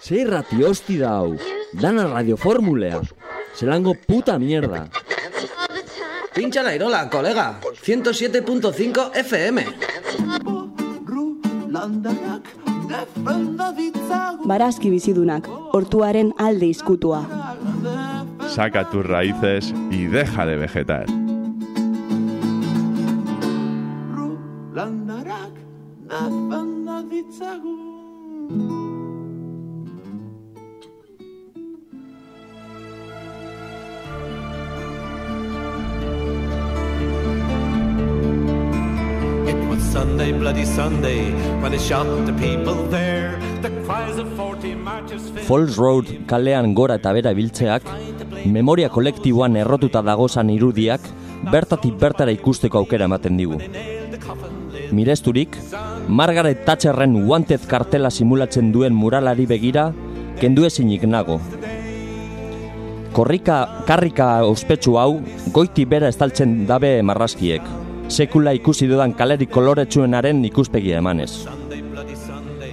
Zer rati hosti da hau? Dana radioformulea. Zelango puta mierda. Pincha la irola, colega. 107.5 FM. Barazki bizidunak, hortuaren alde izkutua. Saca tus raíces y deja de vegetar. Sunday, when they shot the people there. The cries of 40 martyrs filled Falls Road kalean gora eta bera biltzeak, memoria kolektiboan errotuta dagozan irudiak, bertatik bertara ikusteko aukera ematen digu. Miresturik, Margaret Thatcherren wanted kartela simulatzen duen muralari begira, kendu ezinik nago. Korrika, karrika ospetsu hau, goiti bera estaltzen dabe marrazkiek. Sekula ikusi dudan kalerik koloretsuenaren ikuspegia emanez.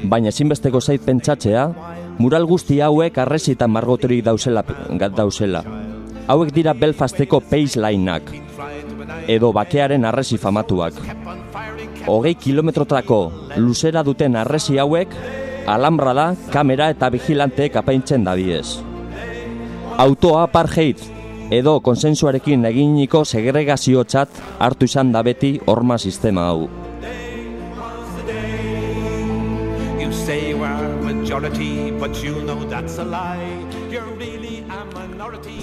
Baina ezinbesteko zait pentsatzea, mural guzti hauek arresi eta margoterik dauzela, dauzela. Hauek dira Belfasteko pacelineak, edo bakearen arresi famatuak. Hogei kilometrotako luzera duten arresi hauek, alambrada, kamera eta vigilanteek apaintzen dabiez. Auto apartheid edo konsensuarekin eginiko segregaziotzat hartu izan da beti horma sistema hau.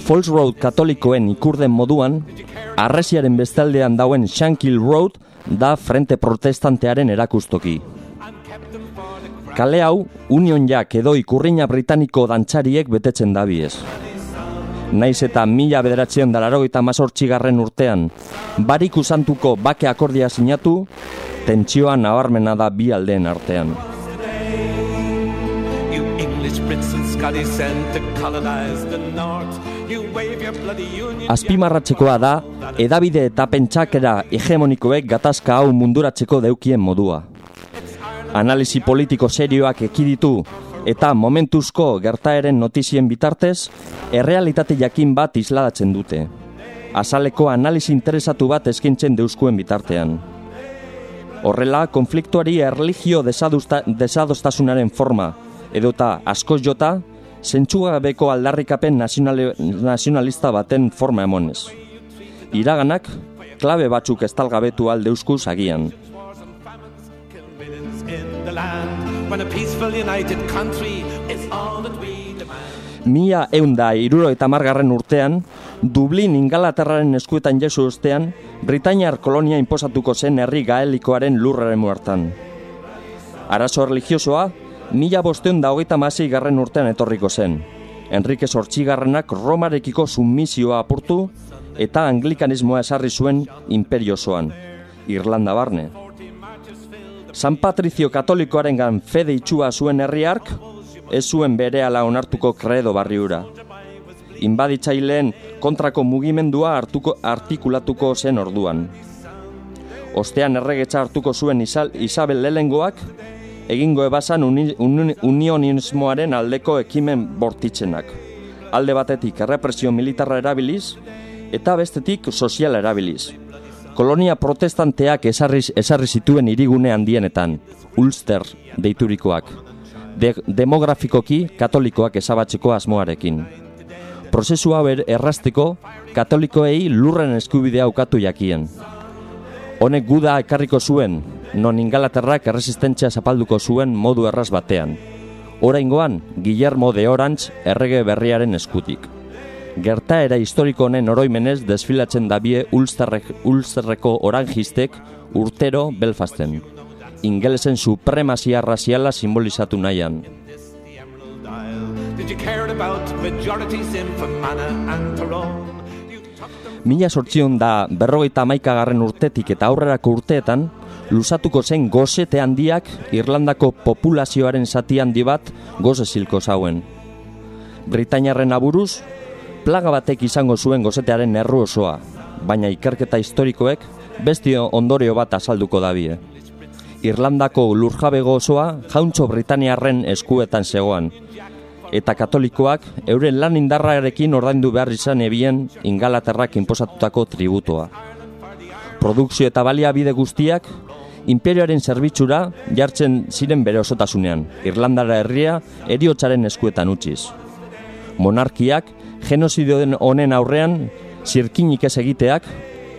Falls Road katolikoen ikurden moduan, arresiaren bestaldean dauen Shankill Road da frente protestantearen erakustoki. Kale hau, Union Jack edo ikurriña britaniko dantzariek betetzen dabiez. Naiz eta mila bederatzion dalarogeita mazortxigarren urtean, barik usantuko bake akordia sinatu, tentsioa nabarmena da bi aldeen artean. Azpimarratzekoa da, edabide eta pentsakera hegemonikoek gatazka hau munduratzeko deukien modua. Analisi politiko serioak ekiditu eta momentuzko gertaeren notizien bitartez, errealitate jakin bat isladatzen dute. Azaleko analisi interesatu bat eskintzen deuskuen bitartean. Horrela, konfliktuari erligio desadostasunaren forma, edota askoz jota, zentsugabeko aldarrikapen nazionalista baten forma emonez. Iraganak, klabe batzuk estalgabetu aldeuskuz agian. When a peaceful united country is all that we demand. Mila eunda iruro eta margarren urtean, Dublin Ingalaterraren eskuetan jesu ostean, Britainiar kolonia inposatuko zen herri gaelikoaren lurraren muertan. Arazo religiosoa, mila bosteun da hogeita masei garren urtean etorriko zen. Enrique Sortxigarrenak Romarekiko submisioa apurtu eta anglikanismoa esarri zuen imperiosoan, Irlanda barne. San Patrizio katolikoarengan fede itxua zuen herriark, ez zuen berehala onartuko kredo barriura. Inbaditzaileen kontrako mugimendua hartuko artikulatuko zen orduan. Ostean erregetza hartuko zuen Isabel Lelengoak, egingo ebasan uni, uni, unionismoaren aldeko ekimen bortitzenak. Alde batetik errepresio militarra erabiliz, eta bestetik soziala erabiliz. Kolonia protestanteak esarri, esarri zituen hirigune handienetan, Ulster deiturikoak, de, demografikoki katolikoak ezabatzeko asmoarekin. Prozesu hau er- errazteko, katolikoei lurren eskubidea ukatu jakien. Honek guda ekarriko zuen, non Ingalaterrak erresistentzia zapalduko zuen modu erraz batean. Oraingoan, Guillermo de Orange errege berriaren eskutik. Gertaera historiko honen oroimenez desfilatzen dabie Ulsterrek, Ulsterreko orangistek urtero Belfasten. Ingelesen supremazia raziala simbolizatu nahian. Mila sortzion da berrogeita amaikagarren urtetik eta aurrerako urteetan, lusatuko zen gozete handiak Irlandako populazioaren zati handi bat goze zilko zauen. Britainiarren aburuz, plaga batek izango zuen gozetearen erru osoa, baina ikerketa historikoek bestio ondorio bat azalduko dabie. Irlandako lurjabego osoa jauntxo Britaniarren eskuetan zegoan, eta katolikoak euren lan indarrarekin ordaindu behar izan ebien ingalaterrak inposatutako tributoa. Produkzio eta baliabide guztiak imperioaren zerbitzura jartzen ziren bere osotasunean, Irlandara herria eriotsaren eskuetan utziz. Monarkiak genozidio honen aurrean zirkinik ez egiteak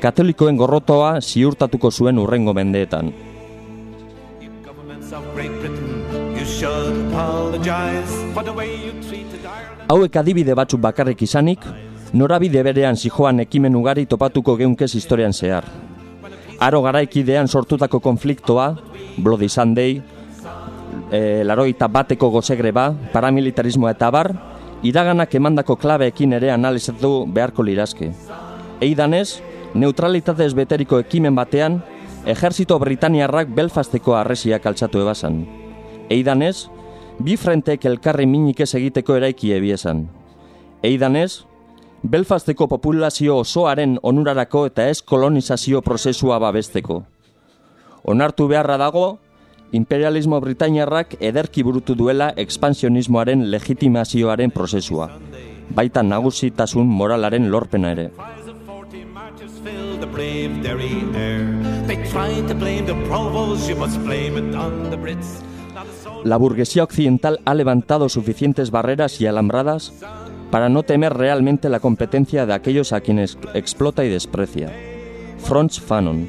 katolikoen gorrotoa ziurtatuko zuen urrengo mendeetan. Hauek adibide batzuk bakarrik izanik, norabide berean zijoan ekimen ugari topatuko geunkez historian zehar. Aro garaikidean sortutako konfliktoa, Bloody Sunday, e, laroita bateko gozegreba, paramilitarismoa eta bar, iraganak emandako klabeekin ere analizatu beharko lirazke. Eidanez, neutralitatez beteriko ekimen batean, ejerzito britaniarrak Belfasteko arresiak altxatu ebasan. Eidanez, bi frentek elkarri minik ez egiteko eraiki ebiesan. Eidanez, Belfasteko populazio osoaren onurarako eta ez kolonizazio prozesua babesteko. Onartu beharra dago, imperialismo britainiarrak ederki burutu duela ekspansionismoaren legitimazioaren prozesua, baita nagusitasun moralaren lorpena ere. La burguesía occidental ha levantado suficientes barreras y alambradas para no temer realmente la competencia de aquellos a quienes explota y desprecia. Franz Fanon.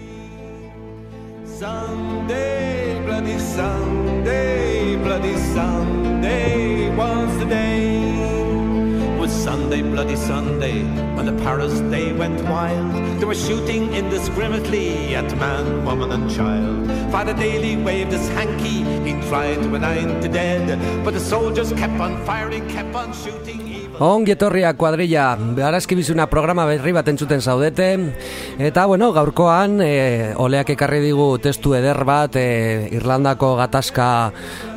Bloody Sunday, bloody Sunday was the day. Was Sunday, bloody Sunday, when the Paris they went wild. They were shooting indiscriminately at man, woman, and child. Father Daly waved his hanky, he tried to anoint the dead, but the soldiers kept on firing, kept on shooting. Ongi etorria kuadrilla, beharazki bizuna programa berri bat entzuten zaudete. Eta bueno, gaurkoan, e, oleak ekarri digu testu eder bat e, Irlandako gatazka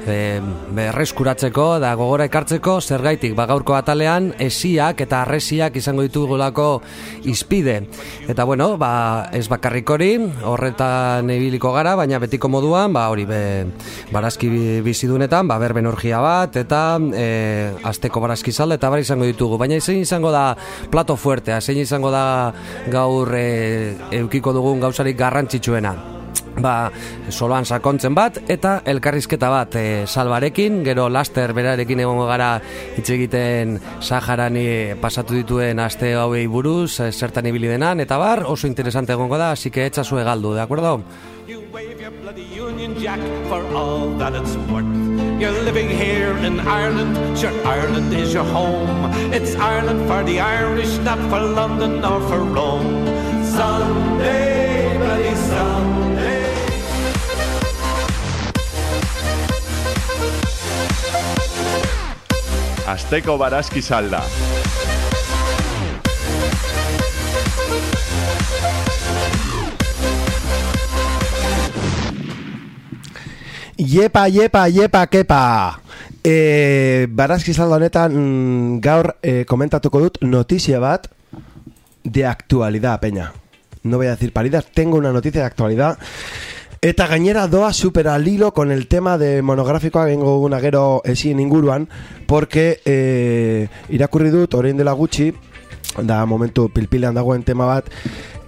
e, berreskuratzeko da gogora ekartzeko. Zergaitik, ba gaurko atalean, esiak eta arresiak izango ditugulako izpide Eta bueno, ba, ez bakarrik hori, horretan ibiliko gara, baina betiko moduan, ba hori be, barazki bi- bizidunetan, ba berben orgia bat, eta e, asteko barazki salda, eta bar izango ditugu. Baina zein izango da plato fuertea, zein izango da gaur e, eukiko dugun gauzarik garrantzitsuena. Ba, soloan sakontzen bat eta elkarrizketa bat e, salbarekin, gero laster berarekin egongo gara hitz egiten Saharani pasatu dituen aste hauei buruz, e, zertan ibili denan, eta bar, oso interesante egongo da, así que etzazue galdu, de acuerdo? You wave your bloody Union Jack for all that it's worth. You're living here in Ireland, sure Ireland is your home. It's Ireland for the Irish, not for London or for Rome. Sunday, bloody Sunday. Asteko barazki salda. Iepa, iepa, iepa, kepa. E, barazki saldo honetan mm, gaur e, komentatuko dut notizia bat de actualidad, peña. No voy a decir paridas, tengo una noticia de actualidad. Eta gainera doa super al hilo con el tema de monografikoa gengo una gero ezin inguruan, porque e, irakurri dut orain dela gutxi, da momentu pilpilean dagoen tema bat,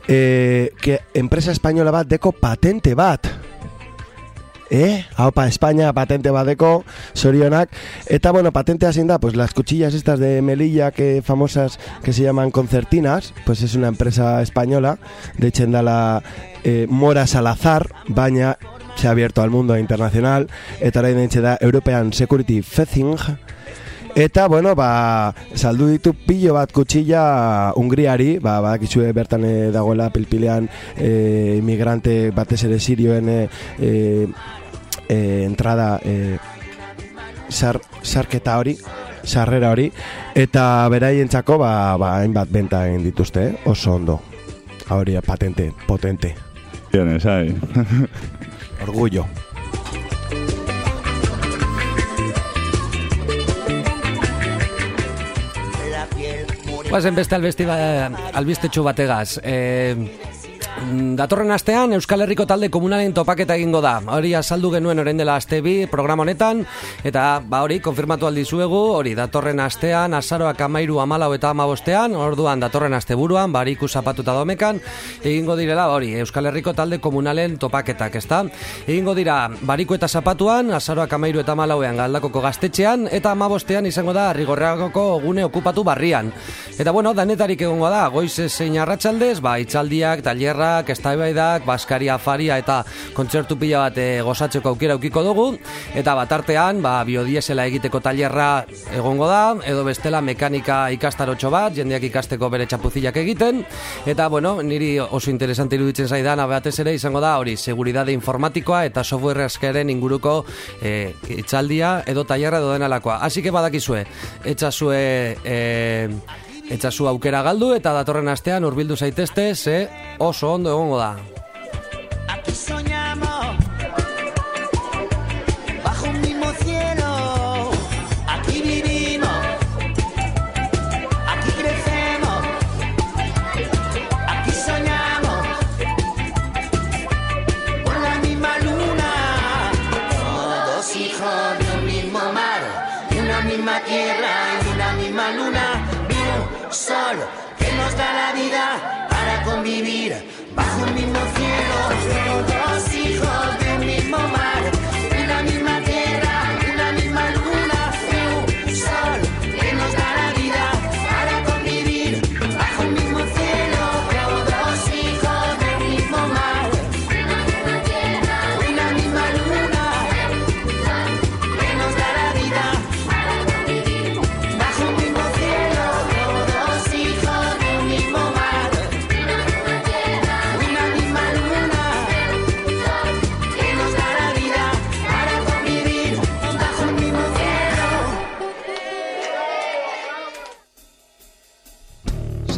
e, que enpresa espainola bat deko patente bat. Eh, haupa España, patente badeko, sorionak. Eta bueno, patente zein da, pues las cuchillas estas de Melilla que famosas que se llaman concertinas, pues es una empresa española, de la eh, Mora Salazar, baina se ha abierto al mundo internacional, eta dentxe da European Security Fencing, Eta, bueno, ba, saldu ditu pilo bat kutxilla Hungriari, ba, badakizue bertan eh, dagoela pilpilean eh, imigrante batez ere sirioen eh, eh, eh, entrada eh, sar, sarketa hori, sarrera hori, eta beraientzako ba, ba, hainbat benta egin dituzte, eh? oso ondo. Hori, patente, potente, Tienes ahí. orgullo. Guazen beste albesti ba, albistetxu bategaz. E, mm, datorren astean Euskal Herriko talde komunalen topaketa egingo da. Hori azaldu genuen orain dela aste bi programa honetan eta ba hori konfirmatu aldi zuegu, hori datorren astean azaroak amairu amalau eta amabostean, orduan datorren asteburuan bariku zapatuta domekan, egingo direla hori Euskal Herriko talde komunalen topaketak, ezta? Egingo dira bariku eta zapatuan, azaroak amairu eta amalauean galdakoko gaztetxean, eta amabostean izango da rigorreagoko gune okupatu barrian. Eta bueno, danetarik egongo da, goiz zein arratsaldez, ba, itzaldiak, tailerrak, estaibadak, baskari afaria eta kontzertu pila bat e, gozatzeko aukera aukiko dugu, eta batartean, ba, biodiesela egiteko tailerra egongo da, edo bestela mekanika ikastarotxo bat, jendeak ikasteko bere txapuzilak egiten, eta bueno, niri oso interesante iruditzen zaidan, abeatez ere izango da, hori, seguridade informatikoa eta software askeren inguruko e, itzaldia edo tailerra edo denalakoa. Así que badakizue, etxazue... E, Etxazu aukera galdu eta datorren astean hurbildu zaitezte, ze oso ondo egongo da.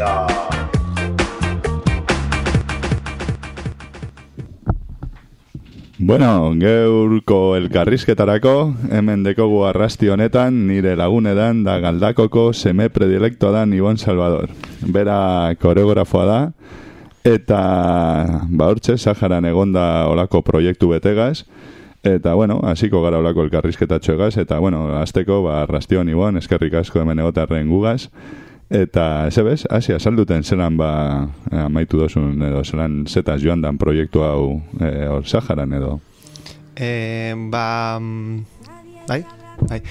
Elkarrizketa. Bueno, geurko elkarrizketarako, hemen dekogu arrasti honetan, nire lagunedan da galdakoko seme predilectoa da Ibon Salvador. Bera koreografoa da, eta ba hortxe, Saharan egonda olako proiektu betegaz, eta bueno, hasiko gara olako elkarrizketatxoegaz, eta bueno, azteko, ba, arrastion Ibon, eskerrik asko hemen egotarren gugaz, Eta, ze bez, hasi azalduten zelan ba, eh, amaitu dozun edo zelan zetaz joan dan proiektu hau eh, hor Saharan edo. Eh, ba, mm, bai, bai.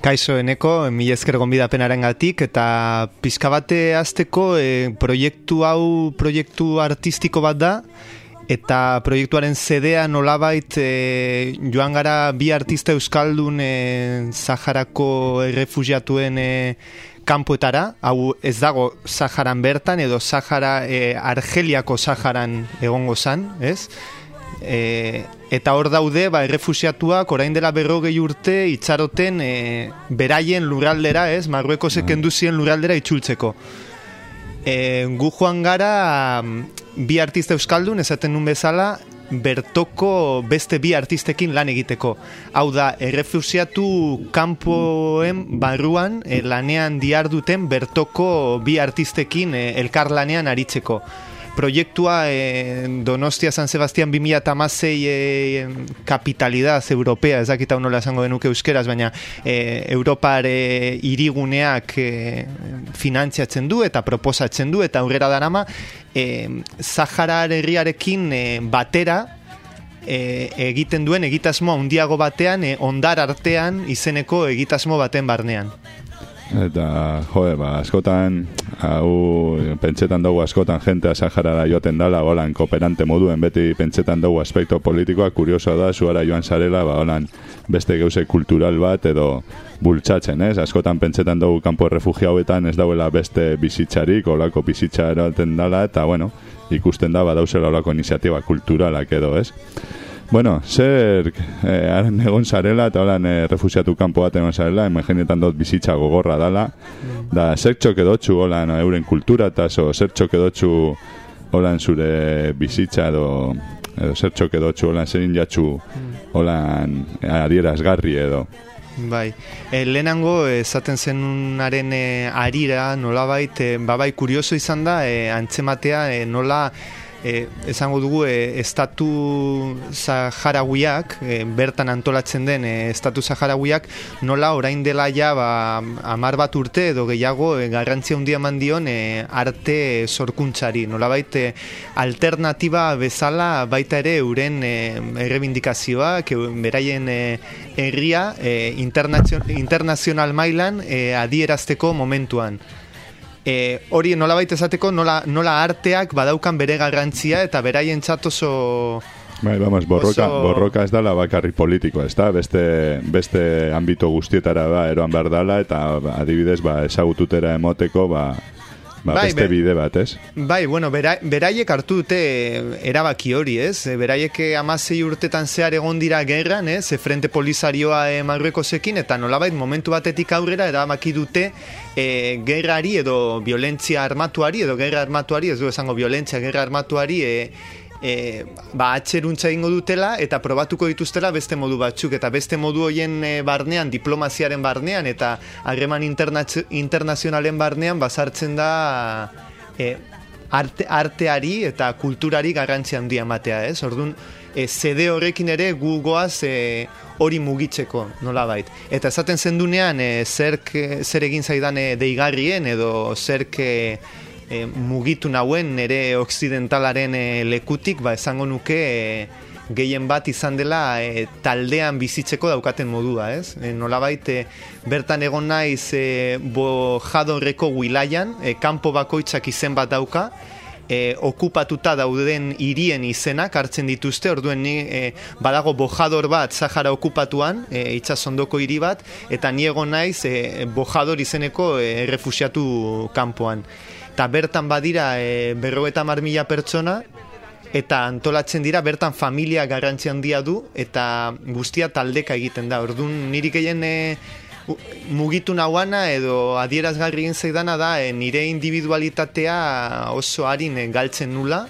Kaixo eneko, mila esker gonbidapenaren gatik, eta pizka bate azteko e, proiektu hau proiektu artistiko bat da, eta proiektuaren zedea nolabait e, joan gara bi artista euskaldun e, Saharako errefugiatuen e, kanpoetara, hau ez dago Saharan bertan edo Sahara e, Argeliako Saharan egongo zan, ez? E, eta hor daude, ba, errefusiatuak orain dela berrogei urte itxaroten e, beraien lurraldera, ez? Marruekosek kendu zien lurraldera itzultzeko. E, gu joan gara mm, bi artista euskaldun, esaten nun bezala, bertoko beste bi artistekin lan egiteko. Hau da, errefusiatu kanpoen barruan e, lanean diarduten bertoko bi artistekin e, elkar lanean aritzeko. Proiektua e, Donostia San Sebastian 2016 e, kapitalidad europea, ez dakita nola esango denuke euskeraz, baina e, Europar e, iriguneak e, finantziatzen du eta proposatzen du eta aurrera darama e, Sahara herriarekin e, batera e, egiten duen egitasmo handiago batean, e, ondar artean izeneko egitasmo baten barnean. Eta, jode, ba, askotan, hau, pentsetan dugu askotan jentea Saharara joaten dala, holan, kooperante moduen, beti pentsetan dugu aspekto politikoa, kurioso da, zuara joan zarela, ba, holan, beste geuse kultural bat, edo bultzatzen, ez? Askotan pentsetan dugu kanpo refugiauetan ez dauela beste bizitzarik, holako bizitza eraten dala, eta, bueno, ikusten da, badauzela holako iniziatiba kulturalak edo, ez? Bueno, zer eh, haren egon zarela eta holan eh, refusiatu kanpo bat egon zarela, imaginetan dut bizitza gogorra dala, da zer txokedotxu holan euren kultura eta zo, zer txokedotxu holan zure bizitza edo, edo zer txokedotxu holan zerin jatxu holan adierazgarri edo. Bai, e, lehenango esaten zenunaren e, arira nolabait, e, babai kurioso izan da, e, antzematea e, nola e, esango dugu e, estatu Saharaguiak, e, bertan antolatzen den e, estatu Saharaguiak, nola orain dela ja ba, amar bat urte edo gehiago e, garrantzia handia eman dion e, arte sorkuntzari. Nola baite alternatiba bezala baita ere euren e, errebindikazioak, e, beraien e, herria e, internazio, internazional mailan e, adierazteko momentuan e, hori nola baita esateko nola, nola arteak badaukan bere garrantzia eta beraien oso Bai, vamos, borroka, Oso- borroka ez dala bakarri politiko, ez da? Beste, beste ambito guztietara ba, eroan behar dala, eta ba, adibidez, ba, esagututera emoteko, ba, ba Bai, beste be- bide bat, ez? Bai, bueno, bera, beraiek hartu dute eh, erabaki hori, ez? Eh, Beraiek amasei urtetan zehar egon dira gerran, ez? E, frente polizarioa e, Marruekosekin, eta nolabait momentu batetik aurrera erabaki dute e, gerrari edo violentzia armatuari, edo gerra armatuari, ez du esango violentzia, gerra armatuari, e, e, ba, atxeruntza egingo dutela eta probatuko dituztela beste modu batzuk eta beste modu hoien e, barnean, diplomaziaren barnean eta harreman internazionalen barnean bazartzen da e, arte, arteari eta kulturari garrantzi handia ematea, ez? Orduan, e, zede horrekin ere gu goaz e, hori mugitzeko, nolabait. Eta esaten zendunean, e, zerk, zer egin zaidan e, deigarrien edo zerk e, e, mugitu nauen nire oksidentalaren e, lekutik, ba, esango nuke e, gehien bat izan dela e, taldean bizitzeko daukaten modua, ez? E, nolabait, e, bertan egon naiz e, bojadorreko wilaian, e, kanpo bakoitzak izen bat dauka, e, okupatuta dauden hirien izenak hartzen dituzte, orduen ni e, badago bojador bat Sahara okupatuan, e, itsasondoko hiri bat, eta ni egon naiz e, bojador izeneko e, refusiatu kanpoan. Eta bertan badira e, berrogeta mar mila pertsona, eta antolatzen dira bertan familia garrantzi handia du eta guztia taldeka egiten da. Orduan niri gehien e, mugitu nauana edo adierazgarri egin zaidana da e, nire individualitatea oso harin e, galtzen nula,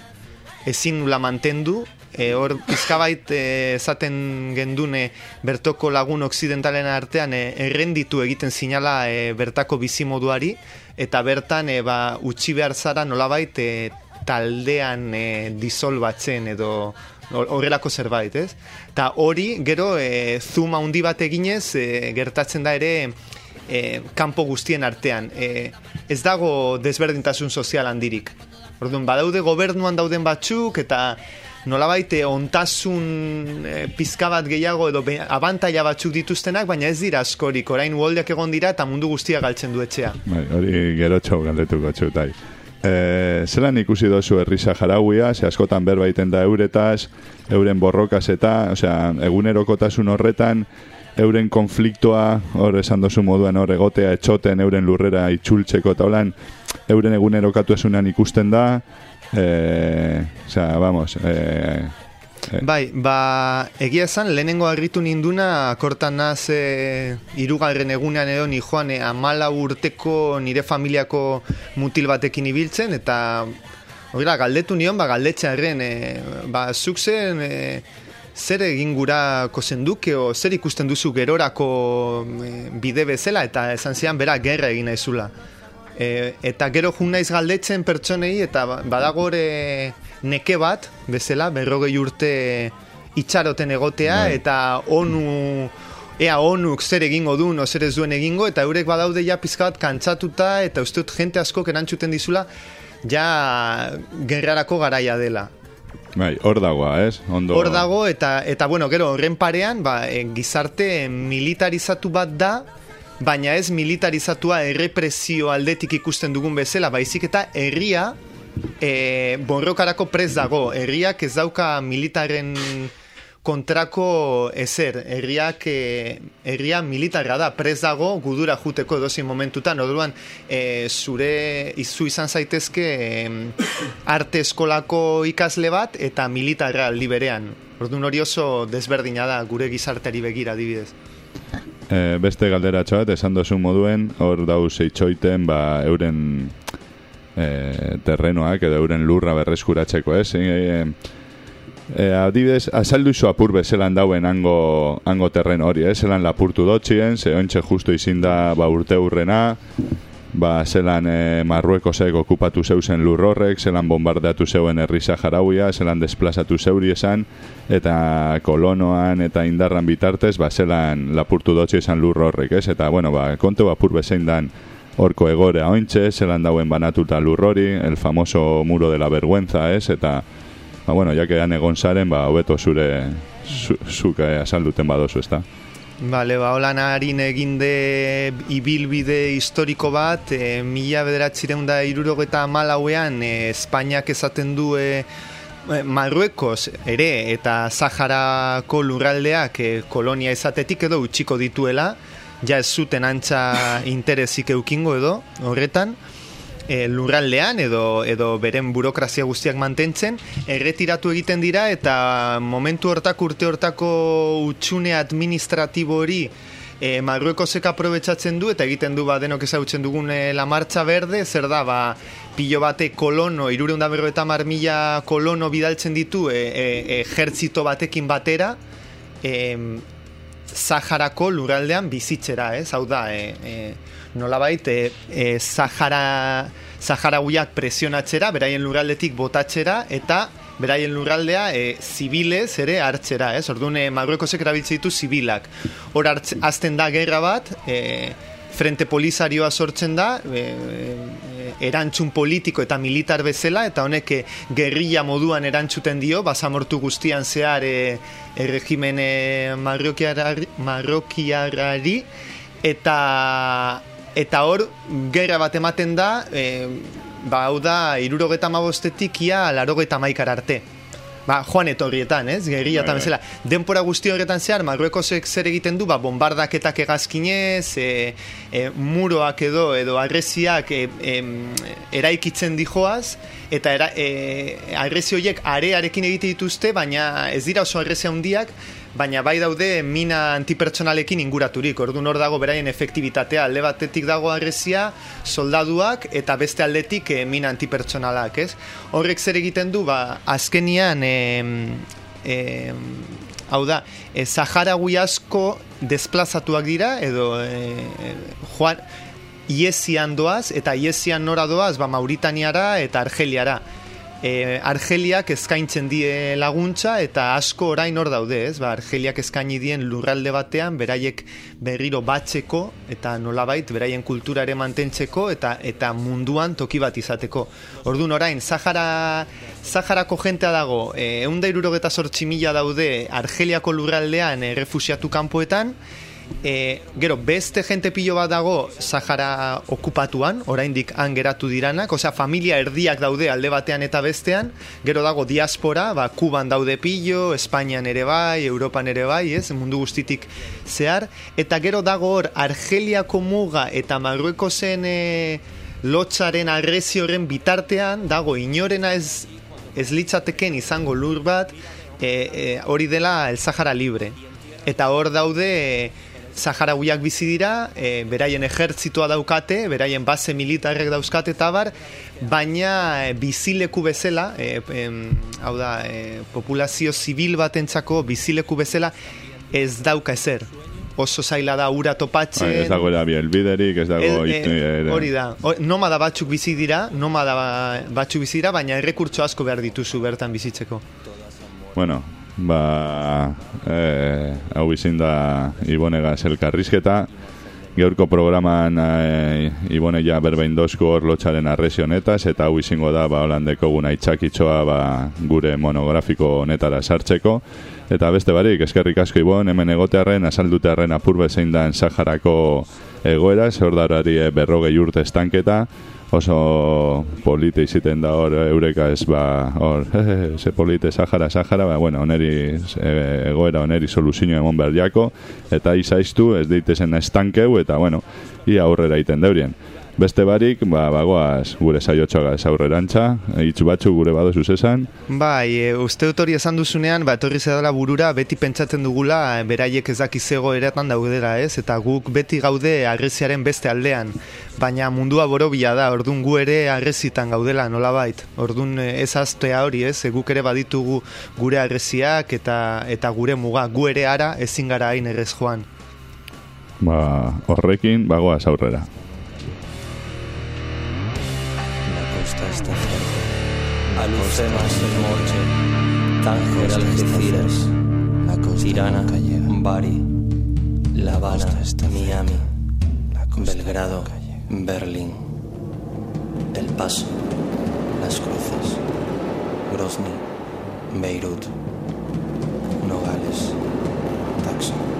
ezin nula mantendu, e, hor pizkabait esaten gendune bertoko lagun oksidentalen artean e, errenditu egiten zinala e, bertako bizimoduari eta bertan e, ba, utzi behar zara nolabait e, taldean e, disolbatzen edo hor- horrelako zerbait, ez? Ta hori, gero, e, zoom handi bat eginez, e, gertatzen da ere e, kanpo guztien artean. E, ez dago desberdintasun sozial handirik. Orduan, badaude gobernuan dauden batzuk, eta nolabait e, ontasun e, pizka bat gehiago edo abantaila batzuk dituztenak, baina ez dira askorik. Orain uoldeak egon dira eta mundu guztia galtzen du etxea. Bai, hori gero txau galdetuko txutai. E, zelan ikusi dozu herri Saharauia, ze askotan berbaiten da euretaz, euren borrokaz eta, osea, egunerokotasun horretan, euren konfliktoa, hor esan dozu moduan hor egotea etxoten euren lurrera itxultzeko eta holan, euren egunerokatuasunan ikusten da, e, osea, vamos, e, e, Bai, ba, egia esan, lehenengo harritu ninduna, kortan naz e, irugarren egunean edo ni joan e, amala urteko nire familiako mutil batekin ibiltzen, eta Hora, galdetu nion, ba, galdetxearen, e, ba, zuk zen, e, zer egin gurako zenduke, o zer ikusten duzu gerorako e, bide bezala, eta esan zian, bera, gerra egin naizula. E, eta gero jun naiz galdetzen pertsonei, eta ba- badago ere neke bat, bezala, berrogei urte itxaroten egotea, Bai. eta onu ea onuk zer egingo duen, o zer ez duen egingo, eta eurek badaude ja pizka bat kantzatuta, eta uste dut jente askok erantzuten dizula, ja gerrarako garaia dela. bai, hor dagoa, ez? Ondo, Hor dago eta eta bueno, gero horren parean, ba, e, gizarte militarizatu bat da baina ez militarizatua errepresio aldetik ikusten dugun bezala, baizik eta herria e, borrokarako prez dago. Herriak ez dauka militaren kontrako ezer, herriak e, herria militarra da, prez dago gudura juteko edozein momentutan, orduan e, zure izu izan zaitezke e, arte eskolako ikasle bat eta militarra aldi berean. Orduan hori oso desberdina da gure gizarteari begira adibidez. E, beste galderatxo bat, esan dozu moduen, hor dauz eitxoiten, ba, euren e, terrenoak edo euren lurra berreskuratzeko, ez? E, e, adibidez, azaldu iso apur bezelan dauen hango, hango terren hori, eh? zelan lapurtu dotxien, ze ontxe justu izin da ba, urte hurrena, ba, zelan e, Marruekosek okupatu zeusen lur horrek, zelan bombardeatu zeuen herri Saharauia, zelan desplazatu zeuri esan, eta kolonoan eta indarran bitartez, ba, zelan lapurtu dotxi esan lur horrek, ez? Eta, bueno, ba, kontu apur bezein dan horko egorea ointxe, zelan dauen banatuta lur hori, el famoso muro de la vergüenza, ez? Eta, ba, bueno, han egon zaren, ba, hobeto zure zu, zuke azalduten badozu, ezta? Bale, ba, holan harin eginde ibilbide historiko bat, e, mila bederatzireun da irurogeta malauean, e, Espainiak esaten du e, Marruekos ere eta Saharako lurraldeak e, kolonia ezatetik edo utxiko dituela, ja ez zuten antza interesik eukingo edo horretan, e, lurraldean edo edo beren burokrazia guztiak mantentzen, erretiratu egiten dira eta momentu hortako urte hortako utxune administratibo hori e, Marruekosek aprobetsatzen du eta egiten du ba denok ezagutzen dugun e, la marcha verde, zer da ba pilo bate kolono, irureunda berro eta mila kolono bidaltzen ditu e, e, ejertzito batekin batera, e, Saharako lurraldean bizitzera, ez? Hau da, e, e, nolabait, e, e, Sahara, Saharauiak presionatzera, beraien lurraldetik botatzera, eta beraien lurraldea e, zibilez ere hartzera, ez? Orduan, e, Marruekosek erabiltzen ditu zibilak. Hor azten da gerra bat, e, frente polizarioa sortzen da, e, erantzun politiko eta militar bezala, eta honek gerrilla moduan erantzuten dio, basamortu guztian zehar e, erregimen marrokiarari, eta eta hor gerra bat ematen da e, ba hau da irurogeta mabostetik ia larogeta maikar arte ba, joan etorrietan, ez? Gerria eta Bai, bai. bezala. Denpora guzti horretan zehar, Marruekosek zer egiten du, ba, bombardaketak egazkinez, e, e, muroak edo, edo agresiak e, em, eraikitzen dijoaz, eta era, e, agresi horiek arearekin egite dituzte, baina ez dira oso agresi handiak, baina bai daude mina antipertsonalekin inguraturik. Orduan hor dago beraien efektibitatea. Alde batetik dago agresia, soldaduak eta beste aldetik eh, mina antipertsonalak, ez? Horrek zer egiten du, ba, azkenian em, em, hau da, e, Saharaui asko desplazatuak dira, edo e, e, joan, Iesian doaz, eta Iesian nora doaz, ba, Mauritaniara eta Argeliara. E, Argeliak eskaintzen die laguntza eta asko orain hor daude, ez? Ba, Argeliak eskaini dien lurralde batean beraiek berriro batzeko eta nolabait beraien kultura ere mantentzeko eta eta munduan toki bat izateko. Ordun orain Sahara Saharako jentea dago, eh 178 mila daude Argeliako lurraldean e, refusiatu kanpoetan, E, gero, beste jente pilo bat dago Sahara okupatuan, oraindik han geratu diranak, osea, familia erdiak daude alde batean eta bestean, gero dago diaspora, ba, Kuban daude pilo, Espainian ere bai, Europan ere bai, ez, mundu guztitik zehar, eta gero dago hor, Argeliako muga eta Marruekosen e, lotzaren agresioren bitartean, dago inorena ez, ez litzateken izango lur bat, e, e, hori dela el Sahara libre. Eta hor daude e, Saharauiak bizi dira, e, beraien ejertzitoa daukate, beraien base militarrek dauzkate eta bar, baina e, bizileku bezala, e, em, hau da, e, populazio zibil batentzako bizileku bezala, ez dauka ezer. Oso zaila da ura topatzen. Bai, ez dago erabi elbiderik, ez dago... Eh, hori da. Nomada batzuk bizi dira, nomada ba- batzuk bizi dira, baina errekurtso asko behar dituzu bertan bizitzeko. Bueno, ba, eh, hau izin da Ibonegaz elkarrizketa. Gaurko programan eh, Ibone ja berbein dozku hor lotxaren arresi honetaz, eta hau izango da ba, holandeko guna itxakitxoa ba, gure monografiko honetara sartzeko. Eta beste barik, eskerrik asko Ibon, hemen egotearren, asaldutearren apur bezein dan Saharako egoera, zeordarari e, berrogei urte estanketa, oso polite iziten da hor eureka ez ba hor ze polite Sahara Sahara ba bueno oneri e, egoera oneri soluzio emon behar jako eta izaiztu ez daitezen estankeu eta bueno ia aurrera iten deurien Beste barik, ba, bagoaz gure saiotxoa aurrerantza, hitz batzu gure badozu esan. Bai, e, uste dut hori esan duzunean, ba, etorri zedala burura, beti pentsatzen dugula, beraiek ez dakizego eratan daudera ez, eta guk beti gaude agresiaren beste aldean. Baina mundua borobila da, ordun gu ere agresitan gaudela, nolabait. Ordun e, ez aztea hori ez, e, guk ere baditugu gure agresiak eta eta gure muga, gu ere ara ezin gara hain errez joan. Ba, horrekin, bagoaz aurrera. Está cerca. Alucemas el Morche, Tánger, Algeciras, la costa Tirana, Bari, La Habana, Miami, Belgrado, Berlín, El Paso, Las Cruces, Grozny, Beirut, Nogales, Taxo.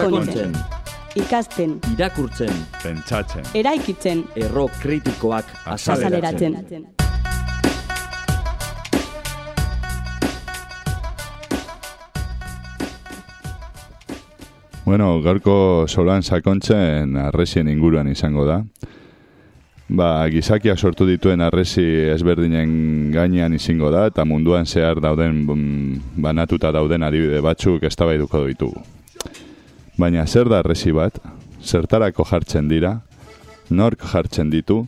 Sakontzen. Ikasten, irakurtzen, Pentsatzen. eraikitzen, erro kritikoak azaleratzen. Bueno, gaurko solan sakontzen arresien inguruan izango da. Ba, gizakia sortu dituen arresi ezberdinen gainean izango da, eta munduan zehar dauden, mm, banatuta dauden adibide batzuk eztabaiduko ditugu. Baina zer da arresi bat? Zertarako jartzen dira? Nork jartzen ditu?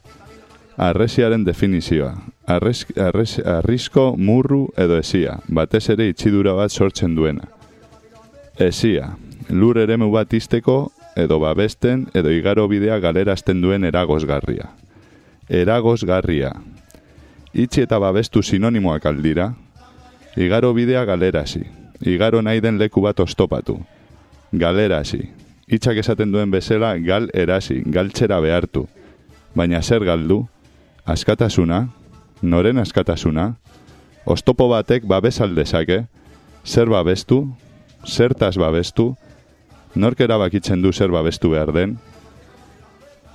Arresiaren definizioa. Arres, arres, arrisko, murru edo esia, batez ere itxidura bat sortzen duena. Esia, lur eremu bat izteko edo babesten edo igaro bidea galerazten duen eragozgarria. Eragozgarria. Itxi eta babestu sinonimoak aldira. Igaro bidea galerazi. Igaro nahi den leku bat ostopatu. Galerasi. Itxak esaten duen bezala gal erasi, galtzera behartu. Baina zer galdu? Askatasuna? Noren askatasuna? Ostopo batek babes aldezake? Zer babestu? Zertaz babestu? Nork erabakitzen du zer babestu behar den?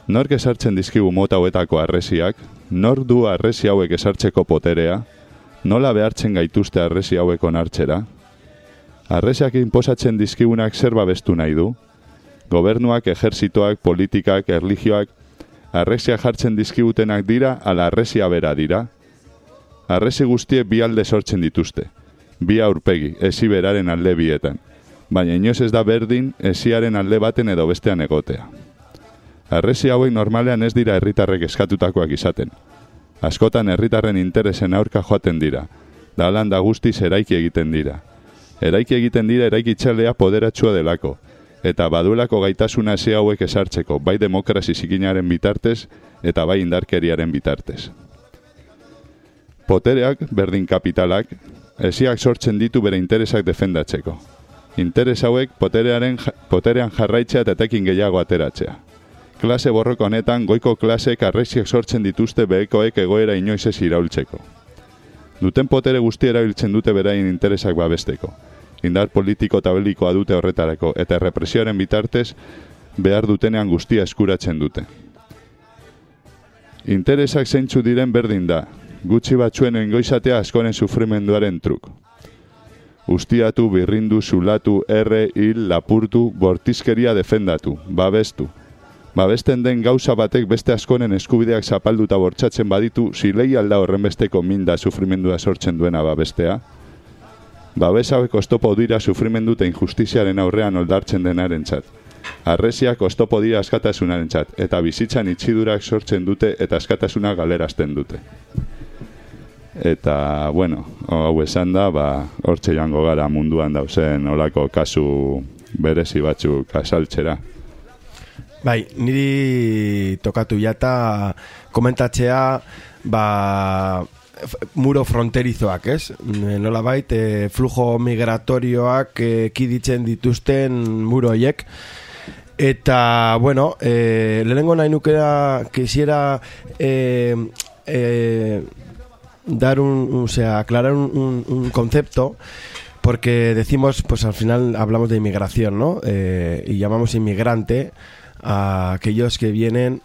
Nork esartzen dizkigu mota hauetako arresiak? Nor du arresi hauek esartzeko poterea? Nola behartzen gaituzte arresi hauek onartzera? Arresiak inposatzen dizkigunak zer babestu nahi du? Gobernuak, ejerzitoak, politikak, erligioak, arresia jartzen dizkigutenak dira, ala arresia bera dira? Arresi guztie bi alde sortzen dituzte. Bi aurpegi, ezi beraren alde bietan. Baina inoz ez da berdin, eziaren alde baten edo bestean egotea. Arresi hauek normalean ez dira herritarrek eskatutakoak izaten. Askotan herritarren interesen aurka joaten dira, da alan da guztiz eraiki egiten dira. Eraiki egiten dira eraikitxalea poderatsua delako, eta baduelako gaitasuna eze hauek esartzeko, bai demokrazi zikinaren bitartez eta bai indarkeriaren bitartez. Potereak, berdin kapitalak, eziak sortzen ditu bere interesak defendatzeko. Interes hauek poterearen, poterean jarraitzea eta etekin gehiago ateratzea. Klase borroko honetan goiko klasek arreziak sortzen dituzte behekoek egoera inoiz ez iraultzeko. Duten potere guzti erabiltzen dute beraien interesak babesteko. Indar politiko eta belikoa dute horretarako eta represioaren bitartez behar dutenean guztia eskuratzen dute. Interesak zeintzu diren berdin da, gutxi batzuen engoizatea askoren sufrimenduaren truk. Ustiatu, birrindu, zulatu, erre, hil, lapurtu, bortizkeria defendatu, babestu. Babesten den gauza batek beste askoren eskubideak zapalduta bortxatzen baditu, zilei alda horrenbesteko minda sufrimendua sortzen duena babestea. Babes hauek oztopo dira sufrimendu eta injustiziaren aurrean oldartzen denaren txat. Arresiak oztopo dira askatasunaren txat, eta bizitzan itxidurak sortzen dute eta askatasuna galerazten dute. Eta, bueno, hau esan da, ba, hortxe joango gara munduan dauzen olako kasu berezi batzuk asaltzera. Bai, niri tokatu jata komentatzea, ba, muro fronterizoak, ez? E, Nolabait, e, flujo migratorioak e, kiditzen dituzten muro hoiek. Eta, bueno, eh, lehenengo nahi nukera, quisiera eh, eh, dar un, o sea, aclarar un, un- un concepto, porque decimos, pues al final hablamos de inmigración, ¿no? Eh, y llamamos inmigrante a aquellos que vienen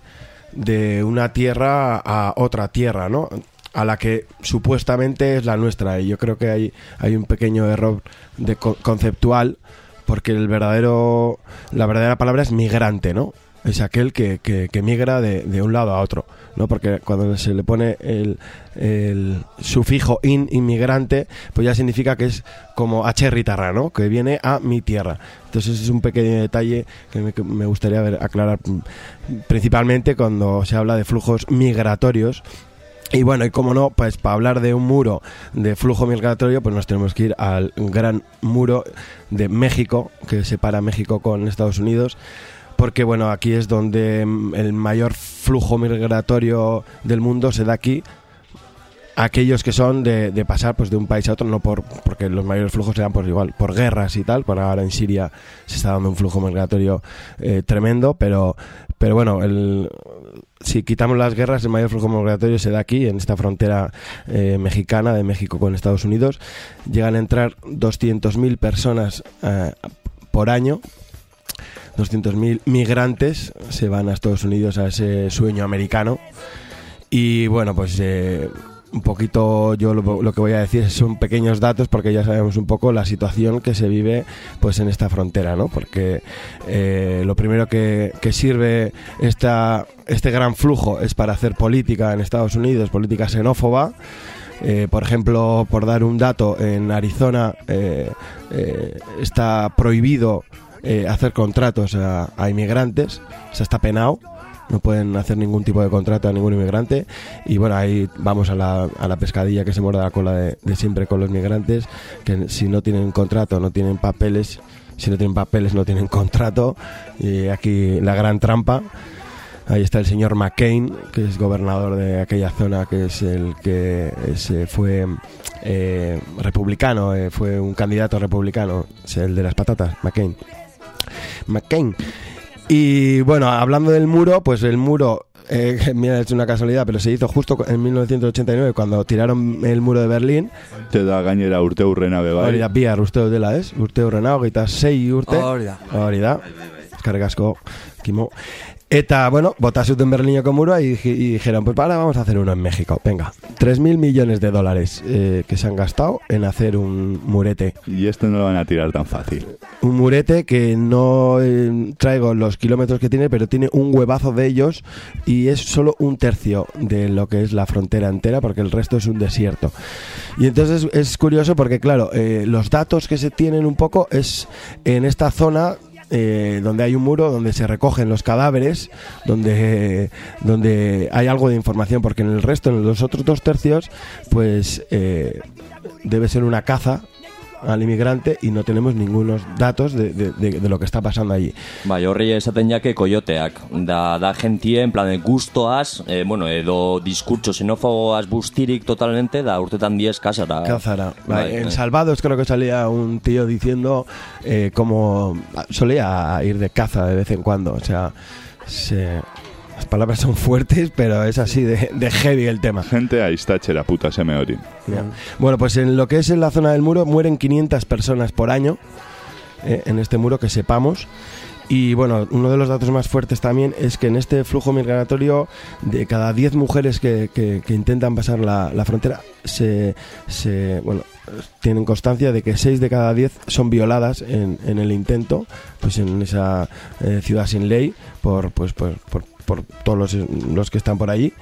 de una tierra a otra tierra, ¿no? A la que supuestamente es la nuestra. Y yo creo que hay, hay un pequeño error de co- conceptual, porque el verdadero, la verdadera palabra es migrante, ¿no? Es aquel que, que, que migra de, de un lado a otro, ¿no? Porque cuando se le pone el, sufijo in, inmigrante, pues ya significa que es como acherritarra, ¿no? Que viene a mi tierra. Entonces es un pequeño detalle que me, que me gustaría ver, aclarar mm, principalmente cuando se habla de flujos migratorios y bueno, y como no, pues para hablar de un muro de flujo migratorio, pues nos tenemos que ir al gran muro de México, que separa México con Estados Unidos. Porque bueno, aquí es donde mm, el mayor flujo migratorio del mundo se da aquí. Aquellos que son de, pasar pues de un país a otro, no por porque los mayores flujos se por igual, por guerras y tal. Por ahora en Siria se está dando un flujo migratorio eh, tremendo, pero, pero bueno, el, si quitamos las guerras, el mayor flujo migratorio se da aquí, en esta frontera eh, mexicana de México con Estados Unidos. Llegan a entrar 200.000 personas eh, por año. 200.000 migrantes se van a Estados Unidos a ese sueño americano. Y bueno, pues eh, un poquito yo lo, que voy a decir son pequeños datos porque ya sabemos un poco la situación que se vive pues en esta frontera, ¿no? Porque eh, lo primero que, sirve esta, este gran flujo es para hacer política en Estados Unidos, política xenófoba. Eh, por ejemplo, por dar un dato, en Arizona está prohibido eh, hacer contratos a, a inmigrantes, o está penado. No pueden hacer ningún tipo de contrato a ningún inmigrante. Y bueno ahí vamos a la, a la pescadilla que se muerde la cola de, de siempre con los migrantes que si no tienen contrato no tienen papeles si no tienen papeles no tienen contrato. Y aquí la gran trampa. Ahí está el señor McCain, que es gobernador de aquella zona, que es el que se fue eh, republicano, eh, fue un candidato republicano, es el de las patatas, McCain. McCain. Y bueno, hablando del muro, pues el muro, eh, mira, es una casualidad, pero se hizo justo en 1989 cuando tiraron el muro de Berlín. Te da gainera urte urrena bebai. Hori da, bihar uste dela, ez? Urte horrena, hogeita sei urte. Hori da. Hori da. Asko, Kimo. Eta, bueno, bota zuten Berlineko murua y, y dijeron, pues ahora vamos a hacer uno en México. Venga, 3.000 millones de dólares eh, que se han gastado en hacer un murete. Y esto no lo van a tirar tan fácil. Un murete que no eh, traigo los kilómetros que tiene, pero tiene un huevazo de ellos y es solo un tercio de lo que es la frontera entera, porque el resto es un desierto. Y entonces es curioso porque, claro, eh, los datos que se tienen un poco es en esta zona eh, donde hay un muro donde se recogen los cadáveres, donde, donde hay algo de información, porque en el resto, en los otros dos tercios, pues eh, debe ser una caza al inmigrante y no tenemos ningunos datos de, de- de- de lo que está pasando allí. Bai, horri esaten jake koioteak. Da, da gentie, en plan, de gustoaz, eh, bueno, edo diskurtso xenofogoaz bustirik totalmente, da urtetan diez kasara. Cázara. Bai, en bai. Salvados creo que salía un tío diciendo eh, como solía ir de caza de vez en cuando. O sea, se- las palabras son fuertes, pero es así de, de heavy el tema. Gente aiztatxera puta seme hori. Ya. Bueno, pues en lo que es en la zona del muro mueren 500 personas por año eh, en este muro que sepamos. Y bueno, uno de los datos más fuertes también es que en este flujo migratorio, de cada 10 mujeres que, que- que intentan pasar la, la frontera, se, se- bueno, tienen constancia de que 6 de cada 10 son violadas en, en el intento, pues en esa eh, ciudad sin ley, por, pues, por, por- por todos los, los que están por allí.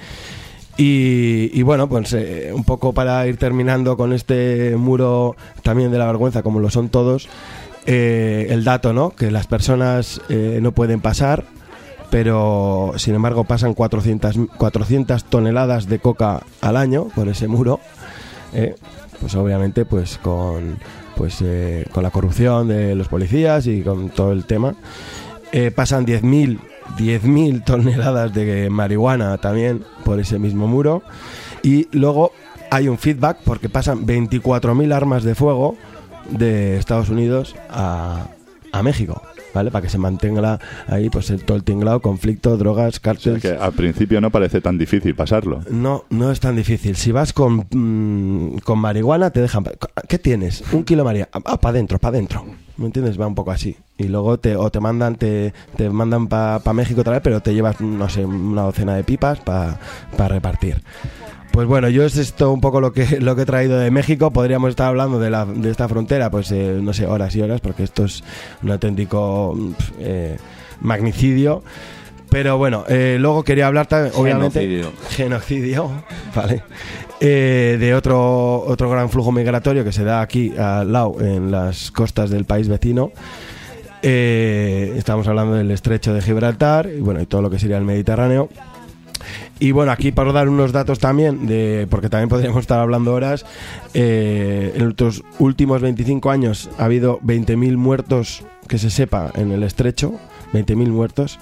Y, bueno, pues eh, un poco para ir terminando con este muro también de la vergüenza, como lo son todos, eh, el dato, ¿no? Que las personas eh, no pueden pasar, pero sin embargo pasan 400, 400 toneladas de coca al año por ese muro. pues obviamente pues con pues con la corrupción de los policías y con todo el tema pasan 10.000 10.000 toneladas de marihuana también por ese mismo muro. Y luego hay un feedback porque pasan 24.000 armas de fuego de Estados Unidos a, a México, ¿vale? Para que se mantenga ahí pues el, todo el tinglado, conflicto, drogas, O sea, que al principio no parece tan difícil pasarlo. No, no es tan difícil. Si vas con, mm, con marihuana, te dejan. ¿Qué tienes? Un kilo de marihuana. Ah, para adentro, para adentro. ¿Me entiendes? Va un poco así. Y luego te, o te mandan, te, te mandan para México otra vez, pero te llevas, no sé, una docena de pipas para repartir. Pues bueno, yo es esto un poco lo que, lo que he traído de México. Podríamos estar hablando de, la, de esta frontera, pues eh, no sé, horas y horas, porque esto es un auténtico eh, magnicidio. Pero bueno, eh, luego quería hablar también, obviamente. Genocidio. Genocidio, vale. Eh, de otro, otro gran flujo migratorio que se da aquí al lado, en las costas del país vecino. Eh, estamos hablando del estrecho de Gibraltar y bueno, y todo lo que sería el Mediterráneo. Y bueno, aquí para dar unos datos también, de, porque también podríamos estar hablando horas, eh, en los últimos 25 años ha habido 20.000 muertos que se sepa en el estrecho, 20.000 muertos.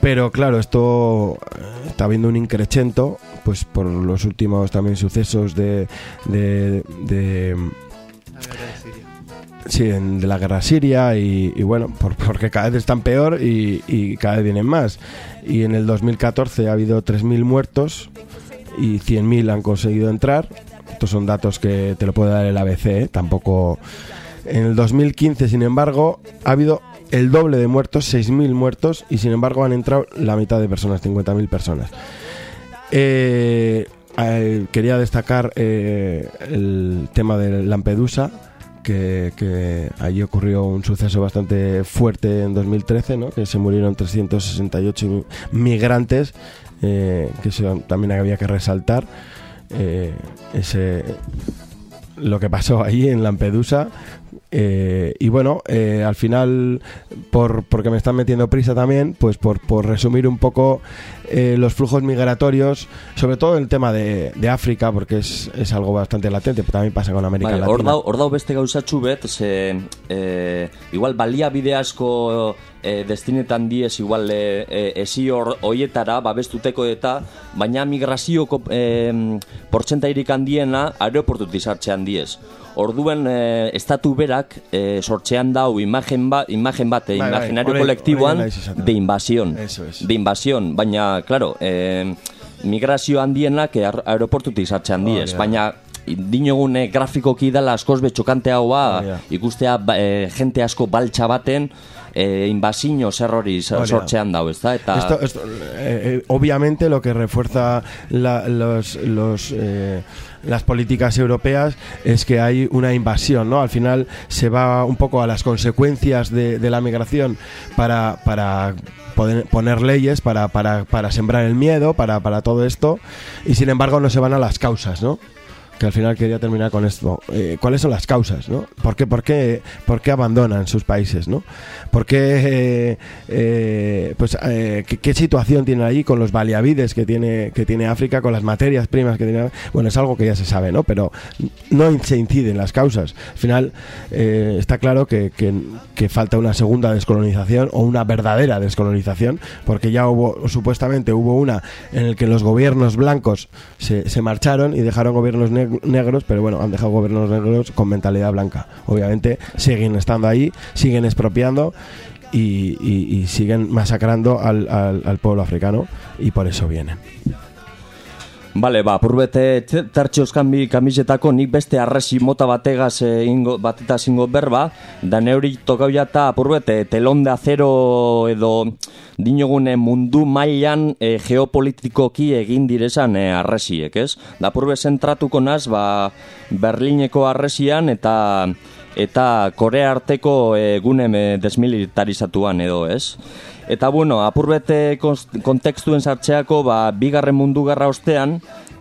Pero claro, esto eh, está habiendo un increchento, pues por los últimos también sucesos de, de, de- sí, de la guerra siria y, bueno, por- porque cada vez están peor y cada vez vienen más. Y en el 2014 ha habido 3.000 muertos y 100.000 han conseguido entrar. Estos son datos que te lo puede dar el ABC, ¿eh? tampoco... En el 2015, sin embargo, ha habido el doble de muertos, 6.000 muertos, y sin embargo han entrado la mitad de personas, 50.000 personas. Eh, eh, quería destacar el tema de Lampedusa, que, allí ocurrió un suceso bastante fuerte en 2013, ¿no? que se murieron 368 mi- migrantes, eh, que también había que resaltar. eh, ese, lo que pasó ahí en Lampedusa. eh, y bueno, eh, al final, por, porque me están metiendo prisa también, pues por, por resumir un poco eh, los flujos migratorios, sobre todo el tema de, de África, porque es, es algo bastante latente, pero también pasa con América hor Latina. dau, hor dau beste gauzatxu bet, ze, e, igual baliabide asko e, destinetan diez, igual e, e, esi hor hoietara, babestuteko eta, baina migrazioko e, portzentairik handiena aeroportutik sartzean diez. Orduen e, estatu berak e, sortzean dau imagen, ba, imagen bat, e, Bai, bai, imaginario hori- kolektiboan de invasión. Es. De invasión, baina, claro, e, migrazio handienak e, aeroportutik sartzean diez, Hori da. baina dinogun eh, grafikoki dela askoz betxokante hau ba, Hori da. ikustea ba, eh, jente asko baltsa baten eh, invasio zer hori Hori da. sortzean dau, ezta? Eta Esto, esto, eh, eh, obviamente lo que refuerza la- los, los, eh, las políticas europeas es que hay una invasión, ¿no? Al final se va un poco a las consecuencias de, de la migración para, para poder poner leyes, para, para, para sembrar el miedo, para, para todo esto, y sin embargo no se van a las causas, ¿no? Que al final quería terminar con esto. Eh, ¿Cuáles son las causas? ¿no? ¿Por, qué, por, qué, ¿Por qué abandonan sus países? ¿no? ¿Por qué, eh, eh, pues, ¿qué, situación tiene allí con los baleavides que tiene, que tiene África, con las materias primas que tiene Bueno, es algo que ya se sabe, ¿no? pero no se incide en las causas. Al final está claro que, que, falta una segunda descolonización o una verdadera descolonización, porque ya hubo, supuestamente hubo una en el que los gobiernos blancos se, se marcharon y dejaron gobiernos neg- negros, pero bueno, han dejado gobiernos negros con mentalidad blanca. Obviamente siguen estando ahí, siguen expropiando y, siguen masacrando al- al pueblo africano y por eso vienen. Bale, ba, purbete tertxoz kanbi kamisetako nik beste arresi mota bategaz eh, ingo, bateta zingo berba, da neuri tokau jata purbete telon de acero edo dinogune mundu mailan eh, geopolitikoki egin direzan eh, arresiek, ez? Da purbe zentratuko naz, ba, Berlineko arresian eta eta Korea arteko eh, gune eh, desmilitarizatuan edo, ez? Eta bueno, apurbete kontekstuen sartzeako, ba, bigarren mundu gerra ostean,